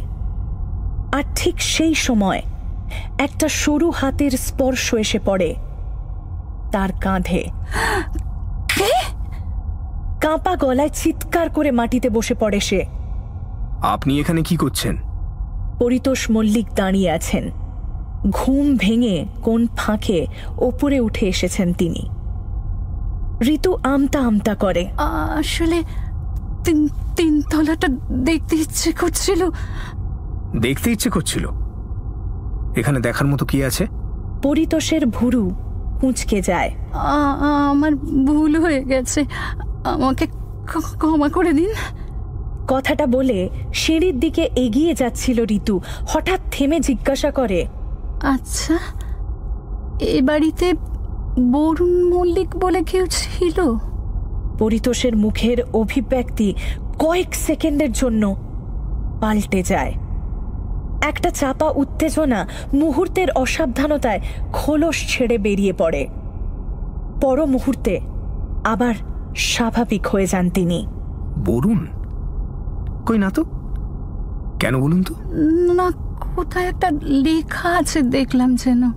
আর ঠিক সেই সময় একটা সরু হাতের স্পর্শ এসে পড়ে। তার কাঁধে কাঁপা গলায় চিৎকার করে মাটিতে বসে পড়ে সে। আপনি এখানে কি করছেন? পরিতোষ মল্লিক দাঁড়িয়ে আছেন। ঘুম ভেঙে কোন ফাঁকে ওপরে উঠে এসেছেন তিনি। ঋতু আমতা আমতা করে। আসলে তিন তিনতলাটা দেখতে ইচ্ছে করছিল। দেখতে ইচ্ছে করছিল? এখানে দেখার মতো কি আছে? পরিতোষের ভুরু কুঁচকে যায়। আ- আমার ভুল হয়ে গেছে। আমাকে ক্ষমা করে দিন। কথাটা বলে সিঁড়ির দিকে এগিয়ে যাচ্ছিল ঋতু। হঠাৎ থেমে জিজ্ঞাসা করে আচ্ছা এ বাড়িতে বরুণ মল্লিক বলে কেউ ছিল? পরিতোষের মুখের অভিব্যক্তি কয়েক সেকেন্ডের জন্য পাল্টে যায়। একটা চাপা উত্তেজনা মুহূর্তের অসাবধানতায় খোলস ছেড়ে বেরিয়ে পড়ে। পর মুহূর্তে আবার স্বাভাবিক হয়ে যান তিনি। বরুণ? কই না তো কেন বলুন তো? না কোথায় একটা লেখা আছে দেখলাম যেন।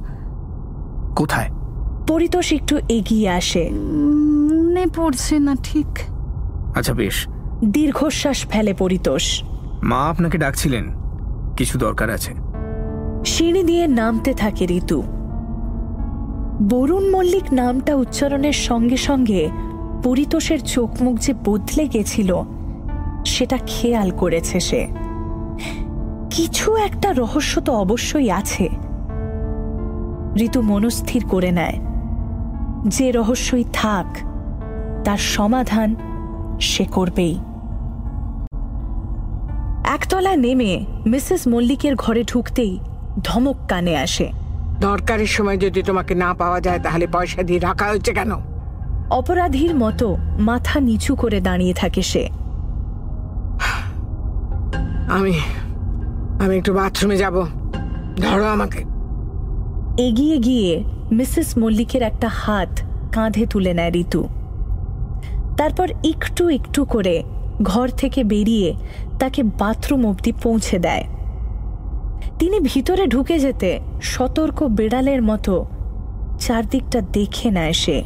কোথায়? পরিতোষ একটু এগিয়ে আসে। মনে পড়ছে না ঠিক। আচ্ছা বেশ। দীর্ঘশ্বাস ফেলে পরিতোষ। মা আপনাকে ডাকছিলেন। কিছু দরকার আছে। সিঁড়ি দিয়ে নামতে থাকে ঋতু। বরুণ মল্লিক নামটা উচ্চারণের সঙ্গে সঙ্গে পরিতোষের চোখ মুখ যে বদলে গেছিল, সেটা খেয়াল করেছে সে। কিছু একটা রহস্য তো অবশ্যই আছে। ঋতু মনস্থির করে নেয়। যে রহস্যই থাক, তার সমাধান সে করবেই। একতলা নেমে মিসেস মল্লিকের ঘরে ঢুকতেই ধমক কানে আসে। দরকারের সময় যদি তোমাকে না পাওয়া যায়, তাহলে পয়সা দিয়ে রাখা হয়েছে কেন? অপরাধীর মতো মাথা নিচু করে দাঁড়িয়ে থাকে সে। আমি আমি একটু বাথরুমে যাব। ধরো আমাকে। এগিয়ে গিয়ে মিসেস মল্লিকের একটা হাত কাঁধে তুলে নেয় ঋতু। তারপর একটু একটু করে ঘর থেকে বেরিয়ে তাকে বাথরুম অবধি পৌঁছে দেয়। তিনি ভিতরে ঢুকে যেতে সতর্ক বেড়ালের মতো চারদিকটা দেখে নেয় সে।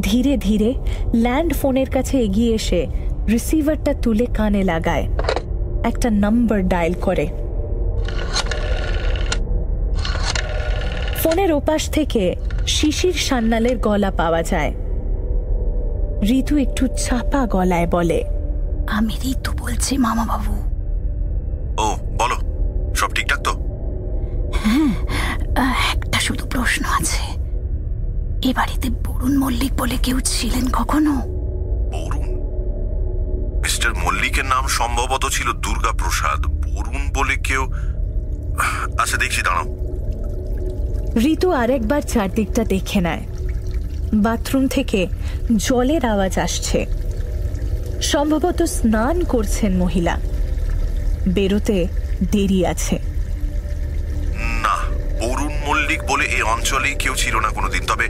ধীরে ধীরে ল্যান্ড ফোনের কাছে এগিয়ে এসে রিসিভারটা তুলে কানে লাগায়। একটা নাম্বার ডায়াল করে। ফোনের ওপাশ থেকে শিশির সান্নালের গলা পাওয়া যায়। ঋতু একটু চাপা গলায় বলে আমি ঋতু বলছি মামা বাবু ও বলো সব ঠিকঠাক তো? হ্যাঁ একটা শুধু প্রশ্ন আছে। এ বাড়িতে বরুণ মল্লিক বলে কেউ ছিলেন কখনো? বরুণ? মিস্টার মল্লিকের নাম সম্ভবত ছিল দুর্গা প্রসাদ বরুণ বলে কেউ আচ্ছা দেখছি দাঁড়াও। ঋতু আরেকবার চারদিকটা দেখে নেয়। বাথরুম থেকে জলের আওয়াজ আসছে। সম্ভবত স্নান করছেন মহিলা। বেরোতে দেরি আছে। না বরুণ মল্লিক বলে এই অঞ্চলেই কেউ ছিল না কোনোদিন। তবে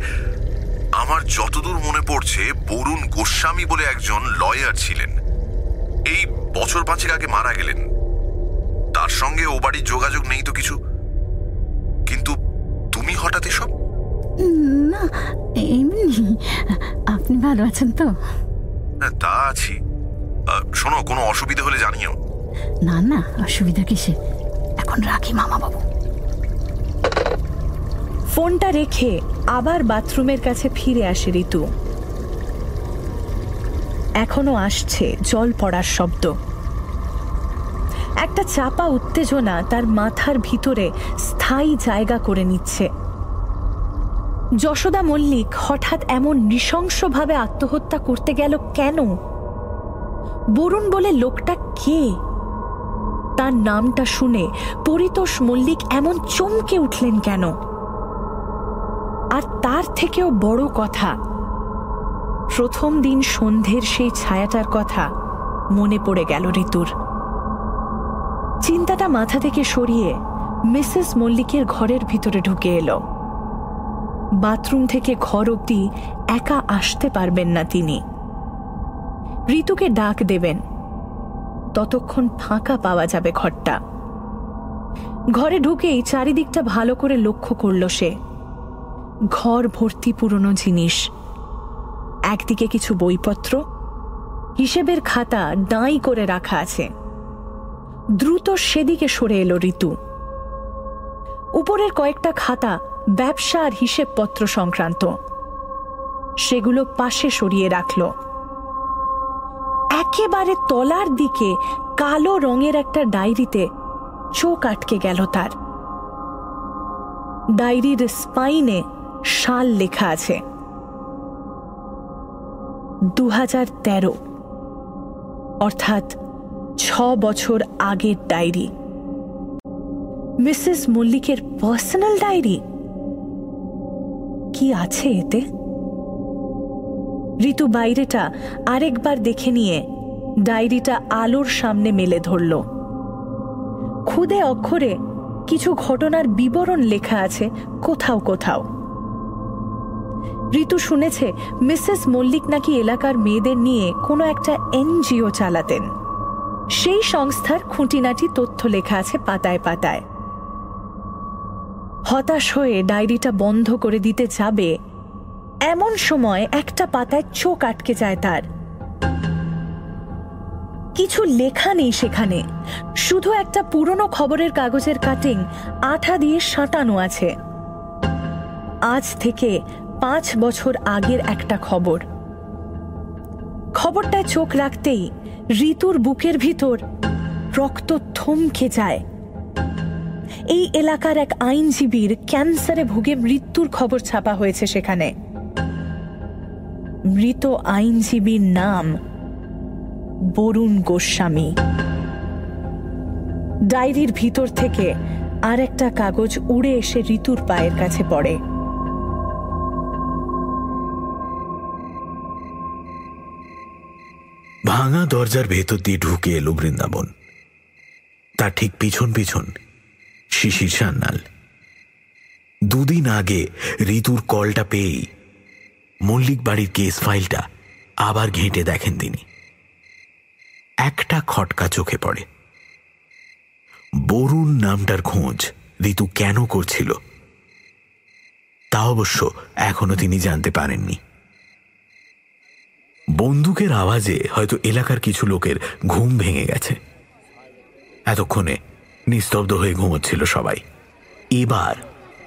আমার যতদূর মনে পড়ছে বরুণ গোস্বামী বলে একজন লয়ার ছিলেন। এই বছর পাঁচেক আগে মারা গেলেন। তার সঙ্গে ও বাড়ির যোগাযোগ নেই তো কিছু। কিন্তু তুমি হঠাৎ এসব? না এমনি। আপনি ভালো আছেন তো? হ্যাঁ, তা আছি। শোনো কোনো অসুবিধা হলে জানিও। না না অসুবিধা কিসে এখন রাখি মামা বাবু ফোনটা রেখে আবার বাথরুমের কাছে ফিরে আসে ঋতু। এখনও আসছে জল পড়ার শব্দ। একটা চাপা উত্তেজনা তার মাথার ভিতরে স্থায়ী জায়গা করে নিচ্ছে। যশোদা মল্লিক হঠাৎ এমন নৃশংসভাবে আত্মহত্যা করতে গেল কেন? বরুণ বলে লোকটা কে? তার নামটা শুনে পরিতোষ মল্লিক এমন চমকে উঠলেন কেন? আর তার থেকেও বড় কথা, প্রথম দিন সন্ধ্যের সেই ছায়াটার কথা মনে পড়ে গেল ঋতুর। চিন্তাটা মাথা থেকে সরিয়ে মিসেস মল্লিকের ঘরের ভিতরে ঢুকে এলো। বাথরুম থেকে ঘর অব্দি একা আসতে পারবেন না তিনি। ঋতুকে ডাক দেবেন। ততক্ষণ ফাঁকা পাওয়া যাবে ঘরটা। ঘরে ঢুকেই চারিদিকটা ভালো করে লক্ষ্য করল সে। ঘর ভর্তি পুরনো জিনিস। একদিকে কিছু বইপত্র, হিসেবের খাতা ডাঁই করে রাখা আছে। দ্রুত সেদিকে সরে এলো ঋতু। উপরের কয়েকটা খাতা ব্যবসা আর হিসেবপত্র সংক্রান্ত। সেগুলো পাশে সরিয়ে রাখল। একেবারে তলার দিকে কালো রঙের একটা ডায়েরিতে চোখ আটকে গেল তার। ডায়েরির স্পাইনে সাল লেখা আছে। দু হাজার তেরো। অর্থাৎ ছ বছর আগের ডায়েরি। মিসেস মল্লিকের পার্সোনাল ডায়েরি? কি আছে এতে? ঋতু বাইরেটা আরেকবার দেখে নিয়ে ডায়েরিটা আলোর সামনে মেলে ধরল। খুদে অক্ষরে কিছু ঘটনার বিবরণ লেখা আছে কোথাও কোথাও। ঋতু শুনেছে, মিসেস মল্লিক নাকি এলাকার মেয়েদের নিয়ে কোনো একটা এনজিও চালাতেন। সেই সংস্থার খুঁটিনাটি তথ্য লেখা আছে পাতায় পাতায়। হতাশ হয়ে ডায়েরিটা বন্ধ করে দিতে যাবে, এমন সময় একটা পাতায় চোখ আটকে যায় তার। কিছু লেখা নেই সেখানে, শুধু একটা পুরনো খবরের কাগজের কাটিং আঠা দিয়ে সাঁটানো আছে। আজ থেকে পাঁচ বছর আগের একটা খবর। খবরটায় চোখ রাখতেই ঋতুর বুকের ভিতর রক্ত থমকে যায়। এই এলাকার এক আইনজীবীর ক্যান্সারে ভুগে মৃত্যুর খবর ছাপা হয়েছে সেখানে। মৃত আইনজীবীর নাম বরুণ গোস্বামী। ডায়েরির ভিতর থেকে আর একটা কাগজ উড়ে এসে ঋতুর পায়ের কাছে পড়ে। ভাঙা দরজার ভেতর দিয়ে ঢুকে এলো বৃন্দাবন। তার ঠিক পিছন পিছন শিশির সান্নাল দুদিন আগে ঋতুর কলটা পেয়েই মল্লিক বাড়ির কেস ফাইলটা আবার ঘেঁটে দেখেন তিনি। একটা খটকা চোখে পড়ে। বরুণ নামটার খোঁজ ঋতু কেন করছিল? তা অবশ্য এখনও তিনি জানতে পারেননি। বন্দুকের আওয়াজে হয়তো এলাকার কিছু লোকের ঘুম ভেঙে গেছে। এতক্ষণে নিস্তব্ধ হয়ে ঘুমোচ্ছিল সবাই। এবার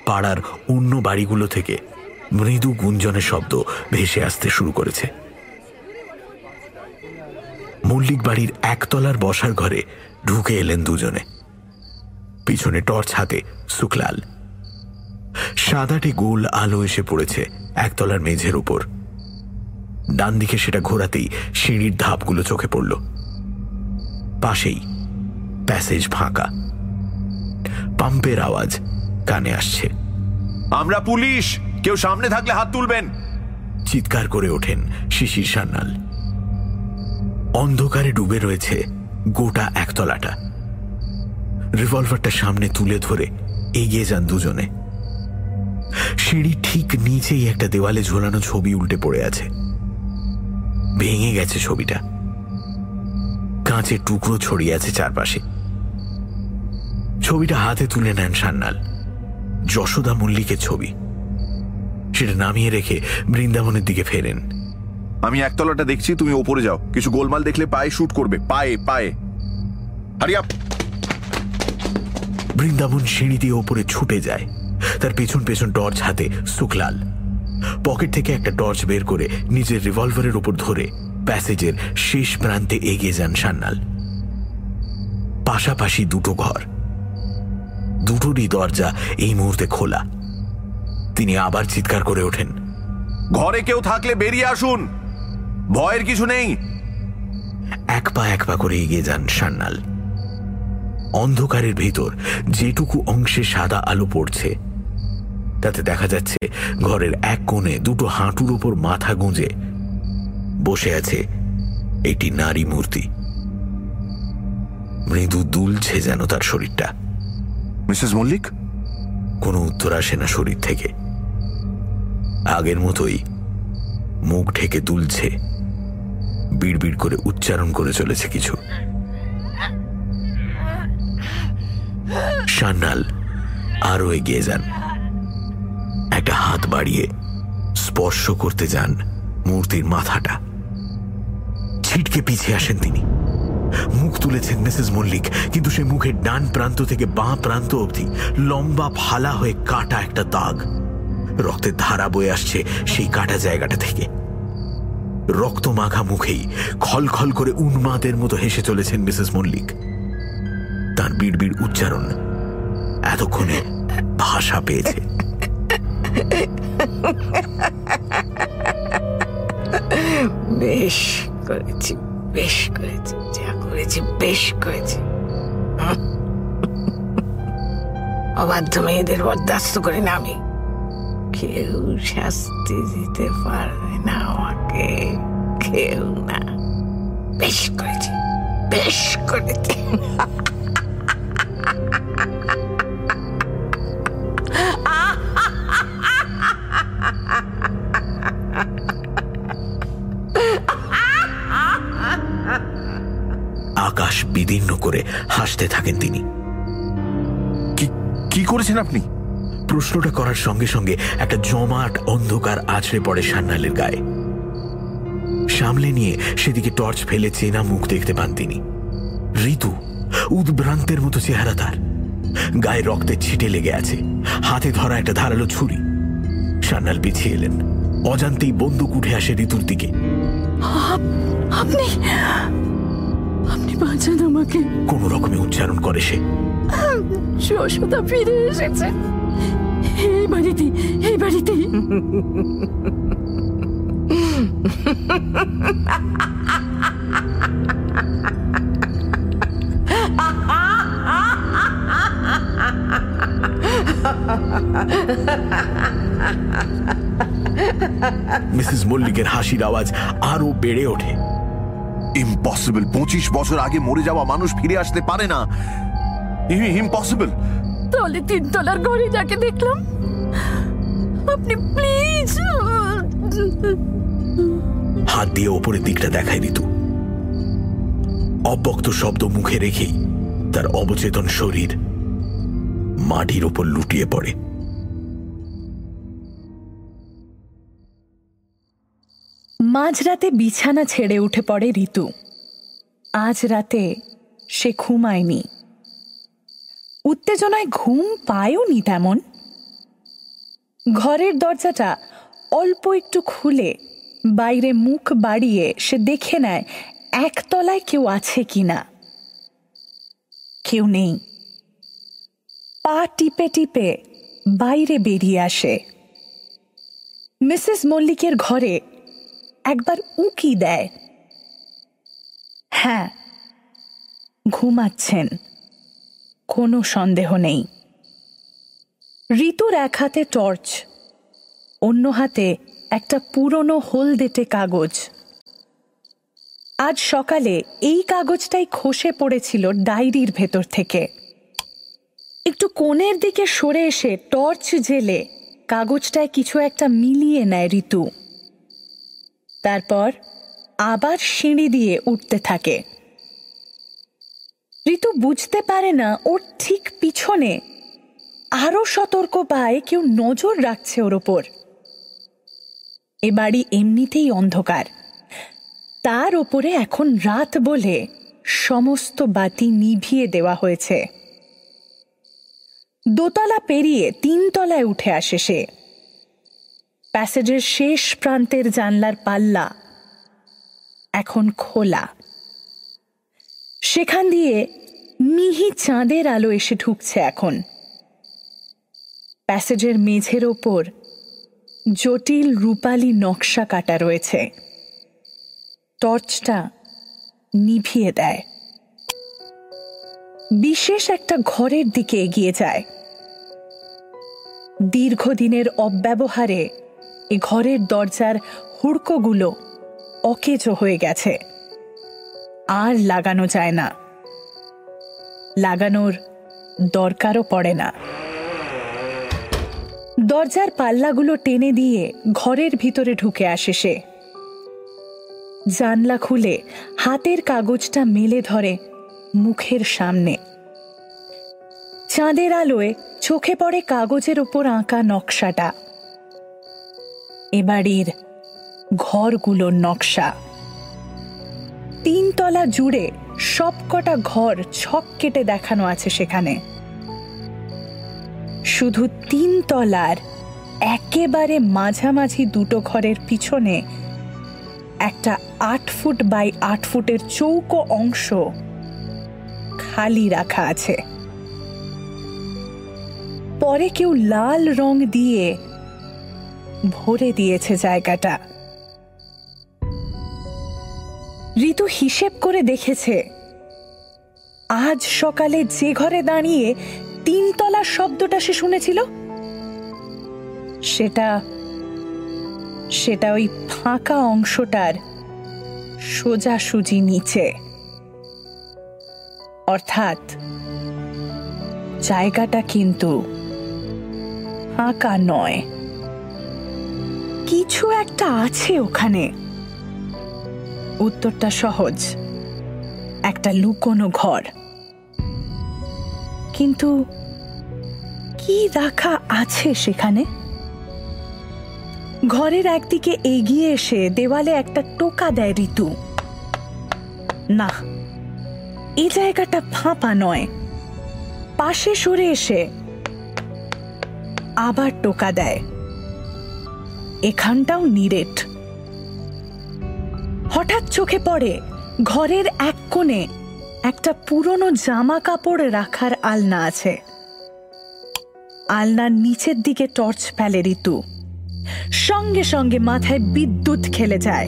পাড়ার অন্য বাড়িগুলো থেকে মৃদু গুঞ্জনের শব্দ ভেসে আসতে শুরু করেছে। মল্লিক বাড়ির একতলার বসার ঘরে ঢুকে এলেন দুজনে। পিছনে টর্চ হাতে শুক্লাল সাদাটে গোল আলো এসে পড়েছে একতলার মেঝের উপর। ডান দিকে সেটা ঘোরাতেই সিঁড়ির ধাপগুলো চোখে পড়ল। পাশেই প্যাসেজ ফাঁকা। পাম্পের আওয়াজ কানে আসছে। আমরা পুলিশ! কেউ সামনে থাকলে হাত তুলবেন। চিৎকার করে ওঠেন শিশির সান্যাল। অন্ধকারে ডুবে রয়েছে গোটা একতলাটা। রিভলভারটা সামনে তুলে ধরে এগিয়ে যান দুজনে। সিঁড়ি ঠিক নিচেই একটা দেওয়ালে ঝোলানো ছবি উল্টে পড়ে আছে। ভেঙে গেছে ছবিটা। কাঁচের টুকরো ছড়িয়ে আছে চারপাশে। ছবিটা হাতে তুলে নেন সান্নাল যশোদা মল্লিকের ছবি। সেটা নামিয়ে রেখে বৃন্দাবনের দিকে ফেরেন। আমি একতলাটা দেখছি তুমি ওপরে যাও। কিছু গোলমাল দেখলে পায়ে শুট করবে। পায়ে পায়ে। হারিয়া বৃন্দাবন সিঁড়ি দিয়ে ওপরে ছুটে যায়। তার পেছন পেছন টর্চ হাতে শুক্লাল পকেট থেকে একটা টর্চ বের করে নিজের রিভলভারের উপর ধরে প্যাসেজের শেষ প্রান্তে এগিয়ে যান সান্নাল। পাশাপাশি দুটো ঘর। দুটোরই দরজা এই মুহূর্তে খোলা। তিনি আবার চিৎকার করে ওঠেন ঘরে কেউ থাকলে বেরিয়ে আসুন। ভয়ের কিছু নেই। এক পা এক পা করে এগিয়ে যান সান্নাল। অন্ধকারের ভেতর যেটুকু অংশে সাদা আলো পড়ছে তাতে দেখা যাচ্ছে ঘরের এক কোণে দুটো হাঁটুর ওপর মাথা গুঁজে বসে আছে একটি নারী মূর্তি। মৃদু দুলছে যেন তার শরীরটা। মিসেস মল্লিক? কোনো উত্তর আসে না শরীর থেকে। আগের মতোই মুখ ঢেকে দুলছে। বিড়বিড় করে উচ্চারণ করে চলেছে কিছু। সান্নাল আরও এগিয়ে যান। একটা হাত বাড়িয়ে স্পর্শ করতে যান মূর্তির মাথাটা। ছিটকে পিছিয়ে আসেন তিনি। মুখ তুলেছেন মিসেস মল্লিক, কিন্তু সে মুখের ডান প্রান্ত থেকে বাঁ প্রান্ত অবধি লম্বা ফালা হয়ে কাটা একটা দাগ। রক্তের ধারা বয়ে আসছে সেই কাটা জায়গাটা থেকে। রক্ত মাখা মুখেই খলখল করে উন্মাদের মতো হেসে চলেছেন মিসেস মল্লিক। তার বিড়বিড় উচ্চারণ এতক্ষণে ভাষা পেয়েছে। বেশ করেছি বেশ করেছি, যা করেছি বেশ করেছি। অবাধ্য মেয়েদের বরদাস্ত করে না আমি। কেউ শাস্তি দিতে পারবে না আমাকে, কেউ না। বেশ করেছি বেশ করেছি। বিদীর্ণ করে হাসতে থাকেন তিনি। কি করেছেন আপনি? প্রশ্নটা করার সঙ্গে সঙ্গে একটা জমাট অন্ধকার আছড়ে পড়ে সান্নালের গায়ে। সামলে নিয়ে সেদিকে টর্চ ফেলে চেনা মুখ দেখতে পান তিনি। ঋতু উদ্ভ্রান্তের মতো চেহারা তার। গায়ে রক্তের ছিটে লেগে আছে। হাতে ধরা একটা ধারালো ছুরি। সান্নাল পিছিয়ে এলেন। অজান্তেই বন্দুক উঠে আসে ঋতুর দিকে। আপনি বাঁচান আমাকে। কোন রকমে উচ্চারণ করে সে। যশোদা ফিরে এসেছে। এই বাড়িতে এই বাড়িতে। মিসেস মল্লিকের হাসির আওয়াজ আরও বেড়ে ওঠে। ইম্পসিবল পঁচিশ বছর আগে মরে যাওয়া মানুষ ফিরে আসতে পারে না। ইম্পসিবল তাহলে তিনতলার ঘরে যাকে দেখলাম। আপনি প্লিজ হাত দিয়ে ওপরের দিকটা দেখায় ঋতু অব্যক্ত শব্দ মুখে রেখেই তার অবচেতন শরীর মাটির ওপর লুটিয়ে পড়ে। মাঝরাতে বিছানা ছেড়ে উঠে পড়ে ঋতু। আজ রাতে সে ঘুমায়নি। উত্তেজনায় ঘুম পায়ওনি তেমন। ঘরের দরজাটা অল্প একটু খুলে বাইরে মুখ বাড়িয়ে সে দেখে নেয়, একতলায় কেউ আছে কিনা। কেউ নেই। পা টিপে টিপে বাইরে বেরিয়ে আসে। মিসেস মল্লিকের ঘরে একবার উঁকি দেয়। হ্যাঁ ঘুমাচ্ছেন। কোনো সন্দেহ নেই। ঋতুর এক হাতে টর্চ, অন্য হাতে একটা পুরনো হলদেটে কাগজ। আজ সকালে এই কাগজটাই খসে পড়েছিল ডায়েরির ভেতর থেকে। একটু কোণের দিকে সরে এসে টর্চ জেলে কাগজটায় কিছু একটা মিলিয়ে নেয় ঋতু। তারপর আবার সিঁড়ি দিয়ে উঠতে থাকে। ঋতু বুঝতে পারে না ওর ঠিক পিছনে আরও সতর্ক পায় কেউ নজর রাখছে ওর ওপর। এ বাড়ি এমনিতেই অন্ধকার। তার ওপরে এখন রাত বলে সমস্ত বাতি নিভিয়ে দেওয়া হয়েছে। দোতলা পেরিয়ে তিনতলায় উঠে আসে সে। প্যাসেজের শেষ প্রান্তের জানলার পাল্লা এখন খোলা। সেখান দিয়ে মিহি চাঁদের আলো এসে ঢুকছে এখন। প্যাসেজের মেঝের ওপর জটিল রূপালী নকশা কাটা রয়েছে। টর্চটা নিভিয়ে দেয়। বিশেষ একটা ঘরের দিকে এগিয়ে যায়। দীর্ঘদিনের অব্যবহারে এ ঘরের দরজার হুড়কোগুলো অকেজো হয়ে গেছে। আর লাগানো যায় না। লাগানোর দরকারও পড়ে না। দরজার পাল্লাগুলো টেনে দিয়ে ঘরের ভিতরে ঢুকে আসে সে। জানলা খুলে হাতের কাগজটা মেলে ধরে মুখের সামনে। চাঁদের আলোয় চোখে পড়ে কাগজের ওপর আঁকা নকশাটা। এবাড়ির ঘরগুলোর নকশা। তিনতলা জুড়ে সবকটা ঘর ছক কেটে দেখানো আছে সেখানে। শুধু তিন তলার একেবারে মাঝামাঝি দুটো ঘরের পিছনে একটা আট ফুট বাই আট ফুটের চৌকো অংশ খালি রাখা আছে। পরে কেউ লাল রং দিয়ে ভরে দিয়েছে জায়গাটা। ঋতু হিসেব করে দেখেছে। আজ সকালে যে ঘরে দাঁড়িয়ে তিনতলা শব্দটা সে শুনেছিল, সেটা সেটা ওই ফাঁকা অংশটার সোজাসুজি নিচে। অর্থাৎ জায়গাটা কিন্তু ফাঁকা নয়। কিছু একটা আছে ওখানে। উত্তরটা সহজ। একটা লুকোনো ঘর। কিন্তু কি রাখা আছে সেখানে? ঘরের একদিকে এগিয়ে এসে দেওয়ালে একটা টোকা দেয় ঋতু। না এই জায়গাটা ফাঁপা নয়। পাশে সরে এসে আবার টোকা দেয়। এখানটাও নিরেট। হঠাৎ চোখে পড়ে ঘরের এক কোণে একটা পুরনো জামা কাপড় রাখার আলনা আছে। আলনার নিচের দিকে টর্চ ফেলে ঋতু। সঙ্গে সঙ্গে মাথায় বিদ্যুৎ খেলে যায়।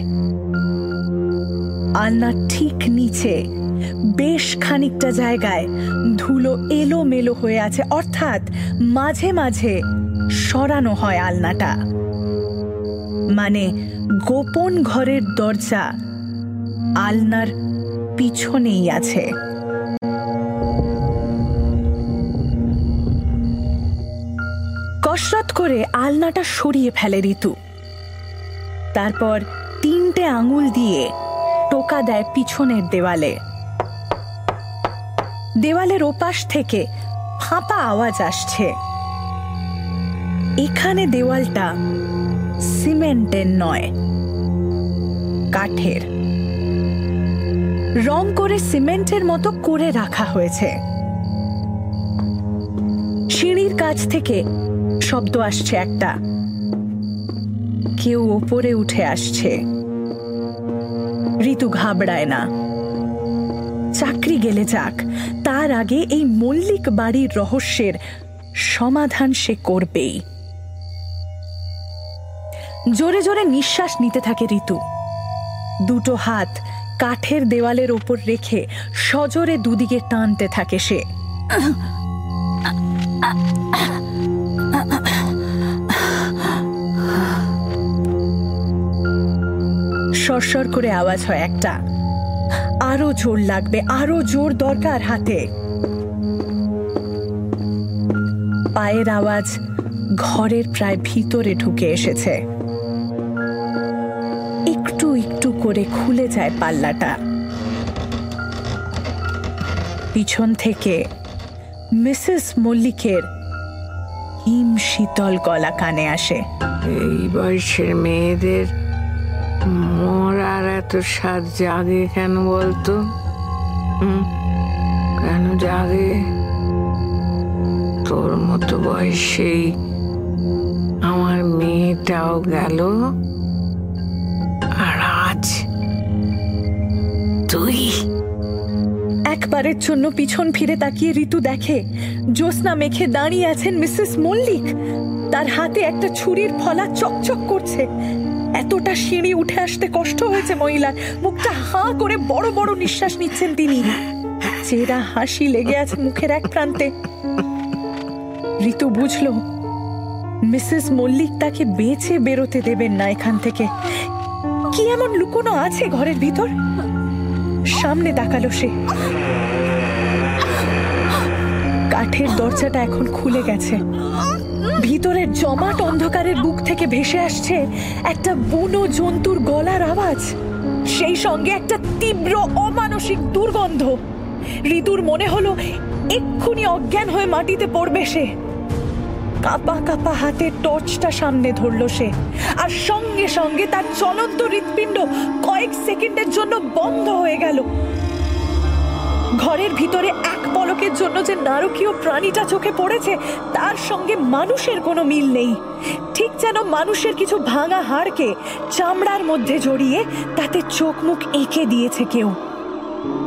আলনার ঠিক নিচে, বেশ খানিকটা জায়গায় ধুলো এলো মেলো হয়ে আছে, অর্থাৎ মাঝে মাঝে সরানো হয় আলনাটা। মানে গোপন ঘরের দরজা আলনার পিছনেই আছে। কসরত করে আলনাটা সরিয়ে ফেলে ঋতু। তারপর তিনটে আঙুল দিয়ে টোকা দেয় পিছনের দেওয়ালে। দেওয়ালের ওপাশ থেকে ফাঁপা আওয়াজ আসছে। এখানে দেওয়ালটা সিমেন্টের নয়, কাঠের। রং করে সিমেন্টের মতো করে রাখা হয়েছে। সিঁড়ির কাছ থেকে শব্দ আসছে একটা। কেউ ওপরে উঠে আসছে। ঋতু ঘাবড়ায় না। চাকরি গেলে যাক, তার আগে এই মল্লিক বাড়ির রহস্যের সমাধান সে করবেই। জোরে জোরে নিঃশ্বাস নিতে থাকে ঋতু। দুটো হাত কাঠের দেওয়ালের ওপর রেখে সজোরে দুদিকে টানতে থাকে সে। সরসর করে আওয়াজ হয় একটা। আরও জোর লাগবে, আরও জোর দরকার হাতে। পায়ের আওয়াজ ঘরের প্রায় ভিতরে ঢুকে এসেছে। করে খুলে যায় পাল্লাটা। পিছন থেকে মিসেস মল্লিকের হিম শীতল গলা কানে আসে। এই বয়সের মেয়েদের মরার এত স্বাদ জাগে কেন বলতো? কেন জাগে? তোর মতো বয়সেই আমার মেয়েটাও গেল? একবারের জন্য পিছন ফিরে তাকিয়ে ঋতু দেখে। জ্যোৎস্না মেখে দাঁড়িয়ে আছেন মিসেস মল্লিক। তার হাতে একটা ছুরির ফলা চকচক করছে। এতটা সিঁড়ি উঠে আসতে কষ্ট হয়েছে মহিলার মুখটা হাঁ করে বড় বড় নিঃশ্বাস নিচ্ছেন তিনি। চেরা হাসি লেগে আছে মুখের এক প্রান্তে। ঋতু বুঝলো, মিসেস মল্লিক তাকে বেঁচে বেরোতে দেবেন না এখান থেকে। কি এমন লুকোনো আছে ঘরের ভিতর? সামনে তাকালো সে। কাঠের দরজাটা এখন খুলে গেছে। ভিতরের জমাট অন্ধকারের বুক থেকে ভেসে আসছে একটা বুনো জন্তুর গলার আওয়াজ। সেই সঙ্গে একটা তীব্র অমানসিক দুর্গন্ধ। ঋতুর মনে হলো, এক্ষুনি অজ্ঞান হয়ে মাটিতে পড়বে সে। কাপা কাপা হাতে টর্চটা সামনে ধরলো সে। আর সঙ্গে সঙ্গে তার চলন্ত হৃৎপিণ্ড কয়েক সেকেন্ডের জন্য বন্ধ হয়ে গেল। ঘরের ভিতরে এক পলকের জন্য যে নারকীয় প্রাণীটা চোখে পড়েছে, তার সঙ্গে মানুষের কোনো মিল নেই। ঠিক যেন মানুষের কিছু ভাঙা হাড়কে চামড়ার মধ্যে জড়িয়ে তাতে চোখ মুখ এঁকে দিয়েছে কেউ।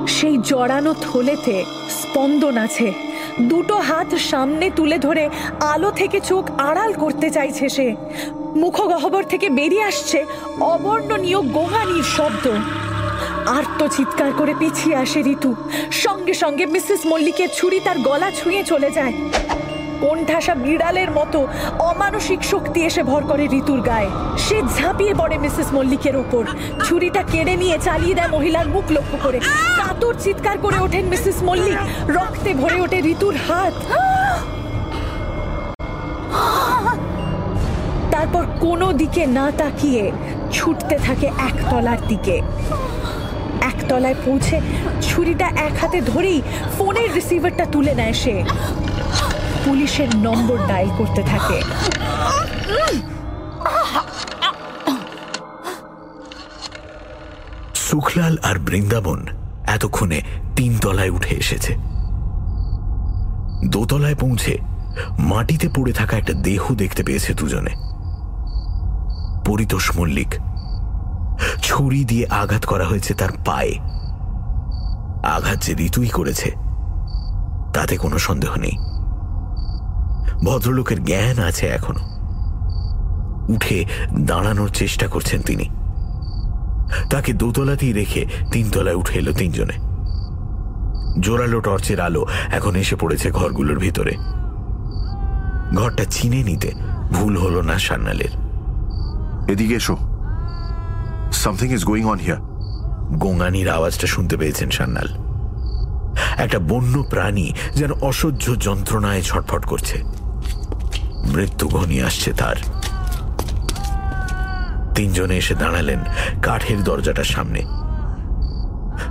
সেই জড়ানো থলেতে স্পন্দন আছে। দুটো হাত সামনে তুলে ধরে আলো থেকে চোখ আড়াল করতে চাইছে সে। মুখগহ্বর থেকে বেরিয়ে আসছে অবর্ণনীয় গোঙানির শব্দ। আর্ত চিৎকার করে পিছিয়ে আসে ঋতু। সঙ্গে সঙ্গে মিসেস মল্লিকের ছুরি তার গলা ছুঁয়ে চলে যায়। কোণঠাসা বিড়ালের মতো অমানসিক শক্তি এসে ভর করে ঋতুর গায়ে। সে ঝাঁপিয়ে পড়ে মিসেস মল্লিকের ওপর। ছুরিটা কেড়ে নিয়ে চালিয়ে দেয় মহিলার মুখ লক্ষ্য করে। কাতর চিৎকার করে ওঠেন মিসেস মল্লিক। রক্তে ভরে ওঠে ঋতুর হাত। তারপর কোনো দিকে না তাকিয়ে ছুটতে থাকে একতলার দিকে। একতলায় পৌঁছে ছুরিটা এক হাতে ধরেই ফোনের রিসিভারটা তুলে নেয় সে। পুলিশের নম্বর ডায়াল করতে থাকে। সুখলাল আর বৃন্দাবন এতক্ষণে তিন তলায় উঠে এসেছে। দোতলায় পৌঁছে মাটিতে পড়ে থাকা একটা দেহ দেখতে পেয়েছে দুজনে। পরিতোষ মল্লিক ছুরি দিয়ে আঘাত করা হয়েছে তার পায়ে। আঘাত যে ঋতুই করেছে, তাতে কোনো সন্দেহ নেই। ভদ্রলোকের জ্ঞান আছে এখনও। উঠে দাঁড়ানোর চেষ্টা করছেন তিনি। তাকে দোতলাতেই রেখে তিনতলায় উঠে এলো তিনজনে। জোরালো টর্চের আলো এখন এসে পড়েছে ঘরগুলোর ভিতরে। ঘরটা চিনে নিতে ভুল হলো না সান্নালের এদিকে এসো। Something is going on here গোঙানির আওয়াজটা শুনতে পেয়েছেন সান্নাল একটা বন্য প্রাণী যেন অসহ্য যন্ত্রণায় ছটফট করছে। মৃত্যু ঘনিয়ে আসছে তার। তিনজনে এসে দাঁড়ালেন কাঠের দরজাটার সামনে।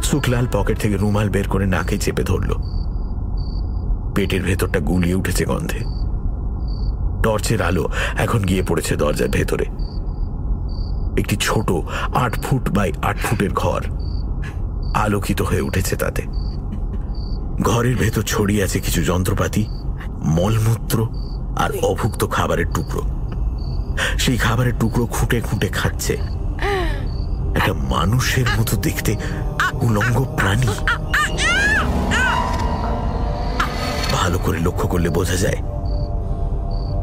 সুখলাল পকেট থেকে রুমাল বের করে নাকে চেপে ধরল। পেটের ভেতরটা গুলিয়ে উঠেছে গন্ধে। টর্চের আলো এখন গিয়ে পড়েছে দরজার ভেতরে। একটি ছোট আট ফুট বাই আট ফুটের ঘর আলোকিত হয়ে উঠেছে তাতে। ঘরের ভেতর ছড়িয়ে আছে কিছু যন্ত্রপাতি, মলমূত্র আর অভুক্ত খাবারের টুকরো। সেই খাবারের টুকরো খুঁটে খুঁটে খাচ্ছে একটা মানুষের মতো দেখতে উলঙ্গ প্রাণী। ভালো করে লক্ষ্য করলে বোঝা যায়,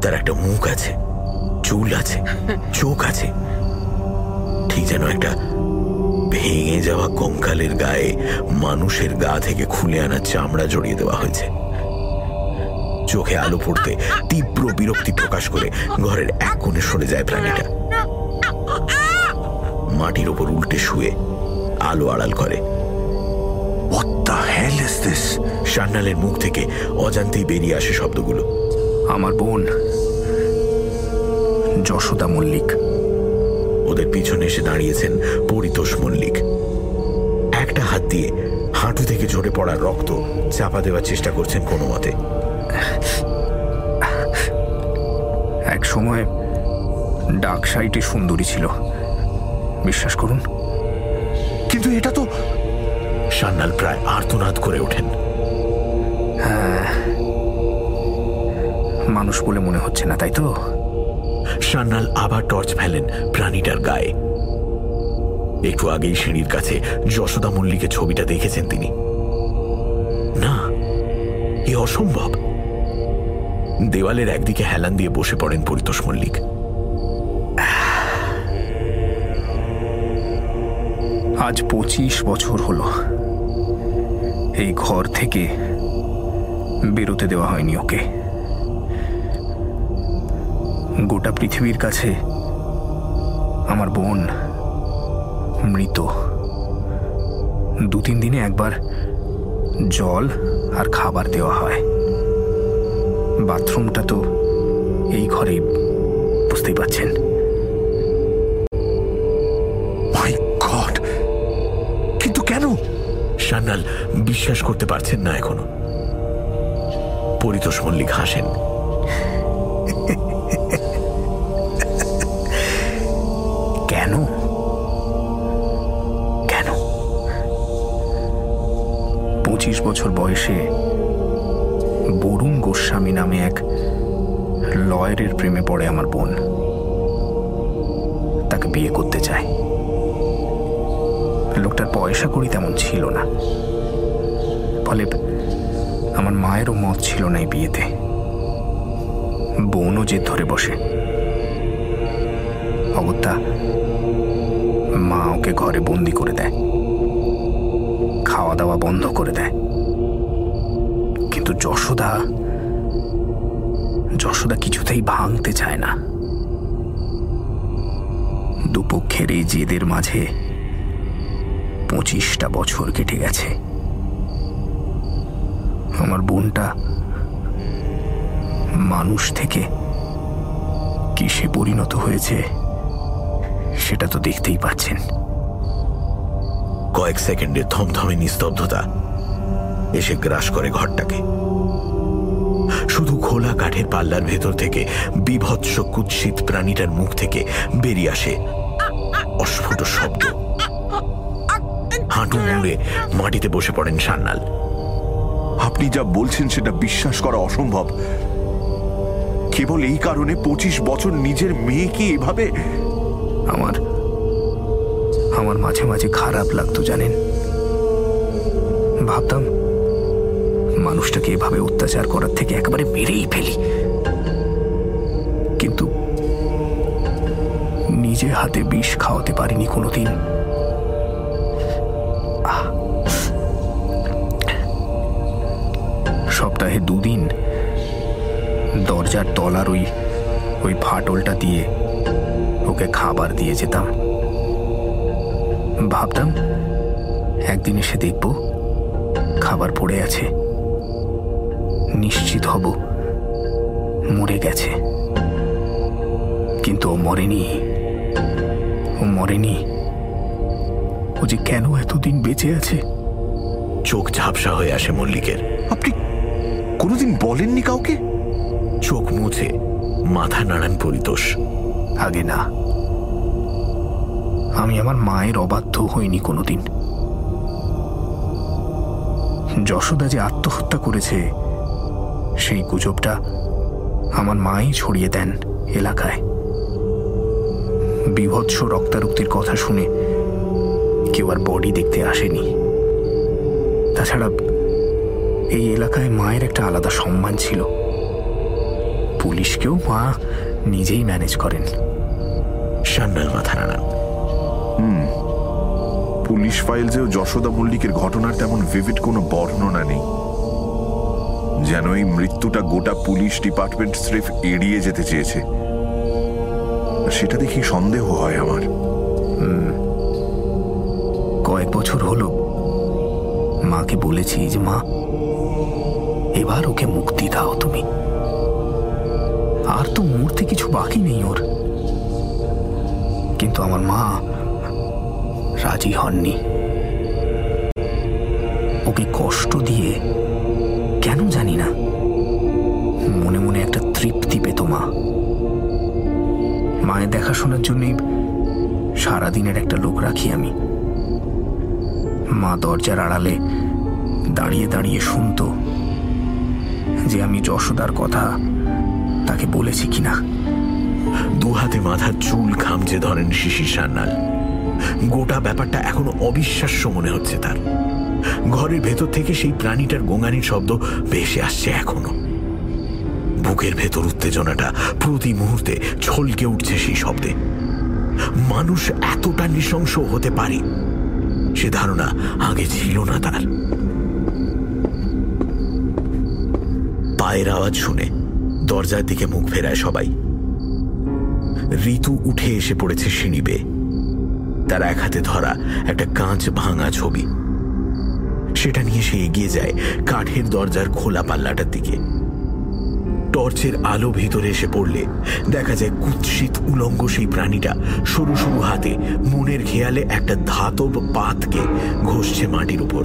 তার একটা মুখ আছে, চুল আছে, চোখ আছে। ঠিক যেন একটা ভেঙে যাওয়া কঙ্কালের গায়ে মানুষের গা থেকে খুলে আনা চামড়া জড়িয়ে দেওয়া হয়েছে। চোখে আলো পড়তে তীব্র বিরক্তি প্রকাশ করে ঘরের এক কোণে সরে যায় প্রাণীটা। মাটির ওপর উল্টে শুয়ে আলো আড়াল করে। সান্নালের মুখ থেকে অজান্তেই বেরিয়ে আসে শব্দগুলো। আমার বোন, যশোদা মল্লিক। ওদের পিছনে এসে দাঁড়িয়েছেন পরিতোষ মল্লিক। একটা হাত দিয়ে হাঁটু থেকে ঝরে পড়া রক্ত চাপা দেওয়ার চেষ্টা করছেন কোনো মতে। এক সময় ডাক সাইটে সুন্দরী ছিল। বিশ্বাস করুন। কিন্তু এটা তো সান্নাল প্রায় আর্তনাদ করে ওঠেন। হ্যাঁ। মানুষ বলে মনে হচ্ছে না তাই তো? সান্নাল আবার টর্চ ফেলেন প্রাণীটার গায়ে। একটু আগেই সিঁড়ির কাছে যশোদা মল্লিকের ছবিটা দেখেছেন তিনি। না, এ অসম্ভব। দেওয়ালের একদিকে হেলান দিয়ে বসে পড়েন পরিতোষ মল্লিক। আজ পঁচিশ বছর হলো। এই ঘর থেকে বেরোতে দেওয়া হয়নি ওকে। গোটা পৃথিবীর কাছে আমার বোন মৃত। দু তিন দিনে একবার জল আর খাবার দেওয়া হয়। বাথরুমটা তো এই ঘরে বুঝতেই গড কিন্তু কেন? সান্নাল বিশ্বাস করতে পারছেন না এখনও। পরিতোষ মল্লিক হাসেন। বছর বয়সে বরুণ গোস্বামী নামে এক লয়ারের প্রেমে পড়ে আমার বোন। তাকে বিয়ে করতে চায়। লোকটার পয়সা করি তেমন ছিল না। ফলে আমার মায়েরও মত ছিল না এই বিয়েতে। বোনও জেদ ধরে বসে। অগত্যা মা ওকে ঘরে বন্দি করে দেয়। খাওয়া দাওয়া বন্ধ করে দেয়। কিন্তু যশোদা যশোদা কিছুতেই ভাঙতে চায় না। দুপক্ষের এই জেদের মাঝে পঁচিশটা বছর কেটে গেছে। আমার বোনটা মানুষ থেকে কিসে পরিণত হয়েছে সেটা তো দেখতেই পাচ্ছেন। কয়েক সেকেন্ডের থমথমে নিস্তব্ধতা। এসে গ্রাস করে ঘরটাকে। শুধু খোলা কাঠের পাল্লার ভেতর থেকে বিভৎস কুৎসিত প্রাণীটার মুখ থেকে বেরিয়ে আসে অস্ফুট শব্দ। হাঁটু মুড়ে মাটিতে বসে পড়েন সান্নাল আপনি যা বলছেন সেটা বিশ্বাস করা অসম্ভব। কেবল এই কারণে পঁচিশ বছর নিজের মেয়েকে এভাবে? আমার আমার মাঝে মাঝে খারাপ লাগতো জানেন। ভাবতাম মানুষটাকে এভাবে অত্যাচার করার থেকে একেবারে মেরেই ফেলি। কিন্তু নিজে হাতে বিষ খাওয়াতে পারিনি কোনোদিন! সপ্তাহে দুদিন দরজার তলার ওই ওই ফাটলটা দিয়ে ওকে খাবার দিয়ে যেতাম। ভাবতাম, একদিন এসে দেখব, খাবার পড়ে আছে। নিশ্চিত হব। মরে গেছে। কিন্তু ও মরেনি। ও মরেনি। ও যে কেন এতদিন বেঁচে আছে? চোখ ঝাপসা হয়ে আসে মল্লিকের। আপনি কোনোদিন বলেননি কাউকে? চোখ মুছে মাথা নাড়ান পরিতোষ। আগে না। আমি আমার মায়ের অবাধ্য হইনি কোনোদিন। যশোদা যে আত্মহত্যা করেছে সেই গুজবটা আমার মাই ছড়িয়ে দেন এলাকায়। বিভৎস রক্তারক্তির কথা শুনে কেউ আর বডি দেখতে আসেনি। তাছাড়া এই এলাকায় মায়ের একটা আলাদা সম্মান ছিল। পুলিশকেও মা নিজেই ম্যানেজ করেন। সান্যাল মাথা নাড়ান পুলিশ ফাইলসেও যশোদা মল্লিকের ঘটনার তেমন ভিভিড কোনো বর্ণনা নেই। যেন এই মৃত্যুটা গোটা পুলিশ ডিপার্টমেন্ট স্রেফ এড়িয়ে যেতে চেয়েছে। সেটা দেখি সন্দেহ হয় আমার। কয়েক বছর হলো। মাকে বলেছি যে, মা, এবার ওকে মুক্তি দাও তুমি। আর তো মূর্তি কিছু বাকি নেই ওর। কিন্তু আমার মা রাজি হননি। ওকে কষ্ট দিয়ে কেন জানি না। মনে মনে একটা তৃপ্তি পেত মা। মায়ের দেখাশোনার জন্যই সারাদিনের একটা লোক রাখি আমি। মা দরজার আড়ালে দাঁড়িয়ে দাঁড়িয়ে শুনতো যে আমি যশোদার কথা তাকে বলেছি কিনা। দু হাতে মাথার চুল খামচে ধরেন শিশির সান্যাল। গোটা ব্যাপারটা এখনও অবিশ্বাস্য মনে হচ্ছে তার। ঘরের ভেতর থেকে সেই প্রাণীটার গোঙানির শব্দ ভেসে আসছে এখনও। বুকের ভেতর উত্তেজনাটা প্রতি মুহূর্তে ছলকে উঠছে সেই শব্দে। মানুষ এতটা নৃশংস হতে পারে, সে ধারণা আগে ছিল না তার। পায়ের আওয়াজ শুনে দরজার দিকে মুখ ফেরায় সবাই। ঋতু উঠে এসে পড়েছে সিঁড়ি বেয়ে। তার এক হাতে ধরা একটা কাঁচ ভাঙা ছবি। সেটা নিয়ে সে এগিয়ে যায় কাঠের দরজার খোলা পাল্লাটার দিকে। টর্চের আলো ভিতরে এসে পড়লে দেখা যায় কুৎসিত উলঙ্গ সেই প্রাণীটা সরু সরু হাতে মনের খেয়ালে একটা ধাতব পাতকে ঘষছে মাটির উপর।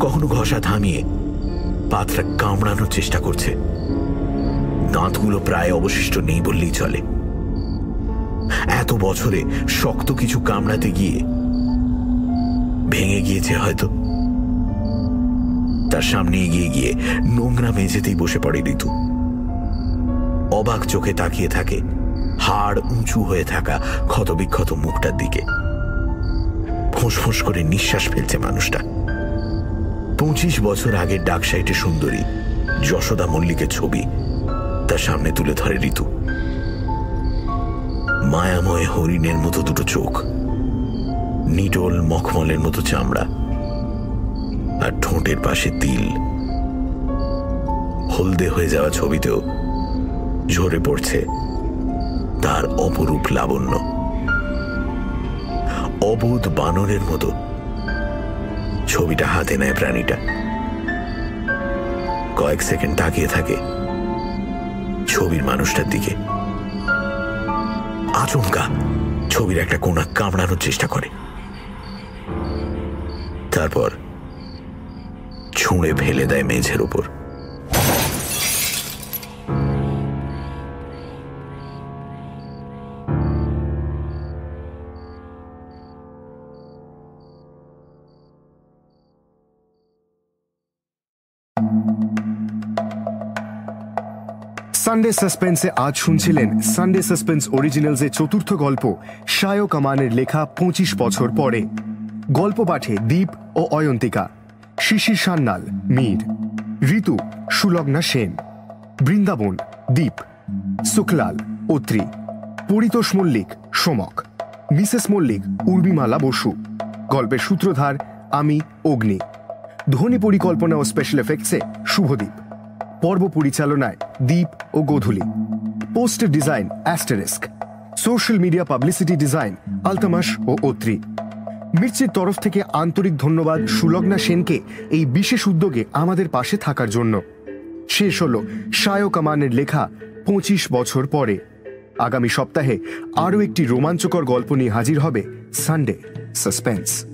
কখনো ঘষা থামিয়ে পাতটা কামড়ানোর চেষ্টা করছে। দাঁতগুলো প্রায় অবশিষ্ট নেই বললেই চলে। এত বছরে শক্ত কিছু কামড়াতে গিয়ে ভেঙে গিয়েছে হয়তো। তার সামনে এগিয়ে গিয়ে নোংরা মেঝেতেই বসে পড়ে ঋতু। অবাক চোখে তাকিয়ে থাকে, হাড় উঁচু হয়ে থাকা ক্ষতবিক্ষত মুখটার দিকে। ফোঁস করে নিঃশ্বাস ফেলছে মানুষটা। পঁচিশ বছর আগের ডাক সাইটে সুন্দরী যশোদা মল্লিকের ছবি তার সামনে তুলে ধরে ঋতু। মায়াময় হরিণের মতো দুটো চোখ। নিটোল মখমলের মতো চামড়া। আর ঠোঁটের পাশে তিল। হলদে হয়ে যাওয়া ছবিতেও ঝরে পড়ছে তার অপরূপ লাবণ্য। অবোধ বানরের মতো ছবিটা হাতে নেয় প্রাণীটা। কয়েক সেকেন্ড তাকিয়ে থাকে ছবির মানুষটার দিকে। আচমকা ছবির একটা কোনা কামড়ানোর চেষ্টা করে। তারপর ছুঁড়ে ফেলে দেয় মেঝের উপর। সানডে সাসপেন্সে আজ শুনছিলেন সানডে সাসপেন্স অরিজিনালসের চতুর্থ গল্প সায়ক কামানের লেখা পঁচিশ বছর পরে। গল্প পাঠে দীপ ও অয়ন্তিকা, শিশির সান্যাল, মীর, ঋতু, সুলগ্না সেন, বৃন্দাবন, দীপ শুক্লাল অত্রি, পরিতোষ মল্লিক, সোমক, মিসেস মল্লিক, উর্মিমালা বসু, গল্পের সূত্রধার আমি, অগ্নি। ধ্বনি পরিকল্পনা ও স্পেশাল এফেক্টসে শুভদীপ। পর্ব পরিচালনায় দীপ ও Godhuli. Poster design asterisk social media publicity design Altamas ও অত্রি। মির্চির তরফ থেকে আন্তরিক ধন্যবাদ সুলগ্না সেনকে এই বিশেষ উদ্যোগে আমাদের পাশে থাকার জন্য। শেষ হল সায়ক কামানের লেখা পঁচিশ বছর পরে। আগামী সপ্তাহে আরও একটি রোমাঞ্চকর গল্প নিয়ে হাজির হবে সানডে সাসপেন্স।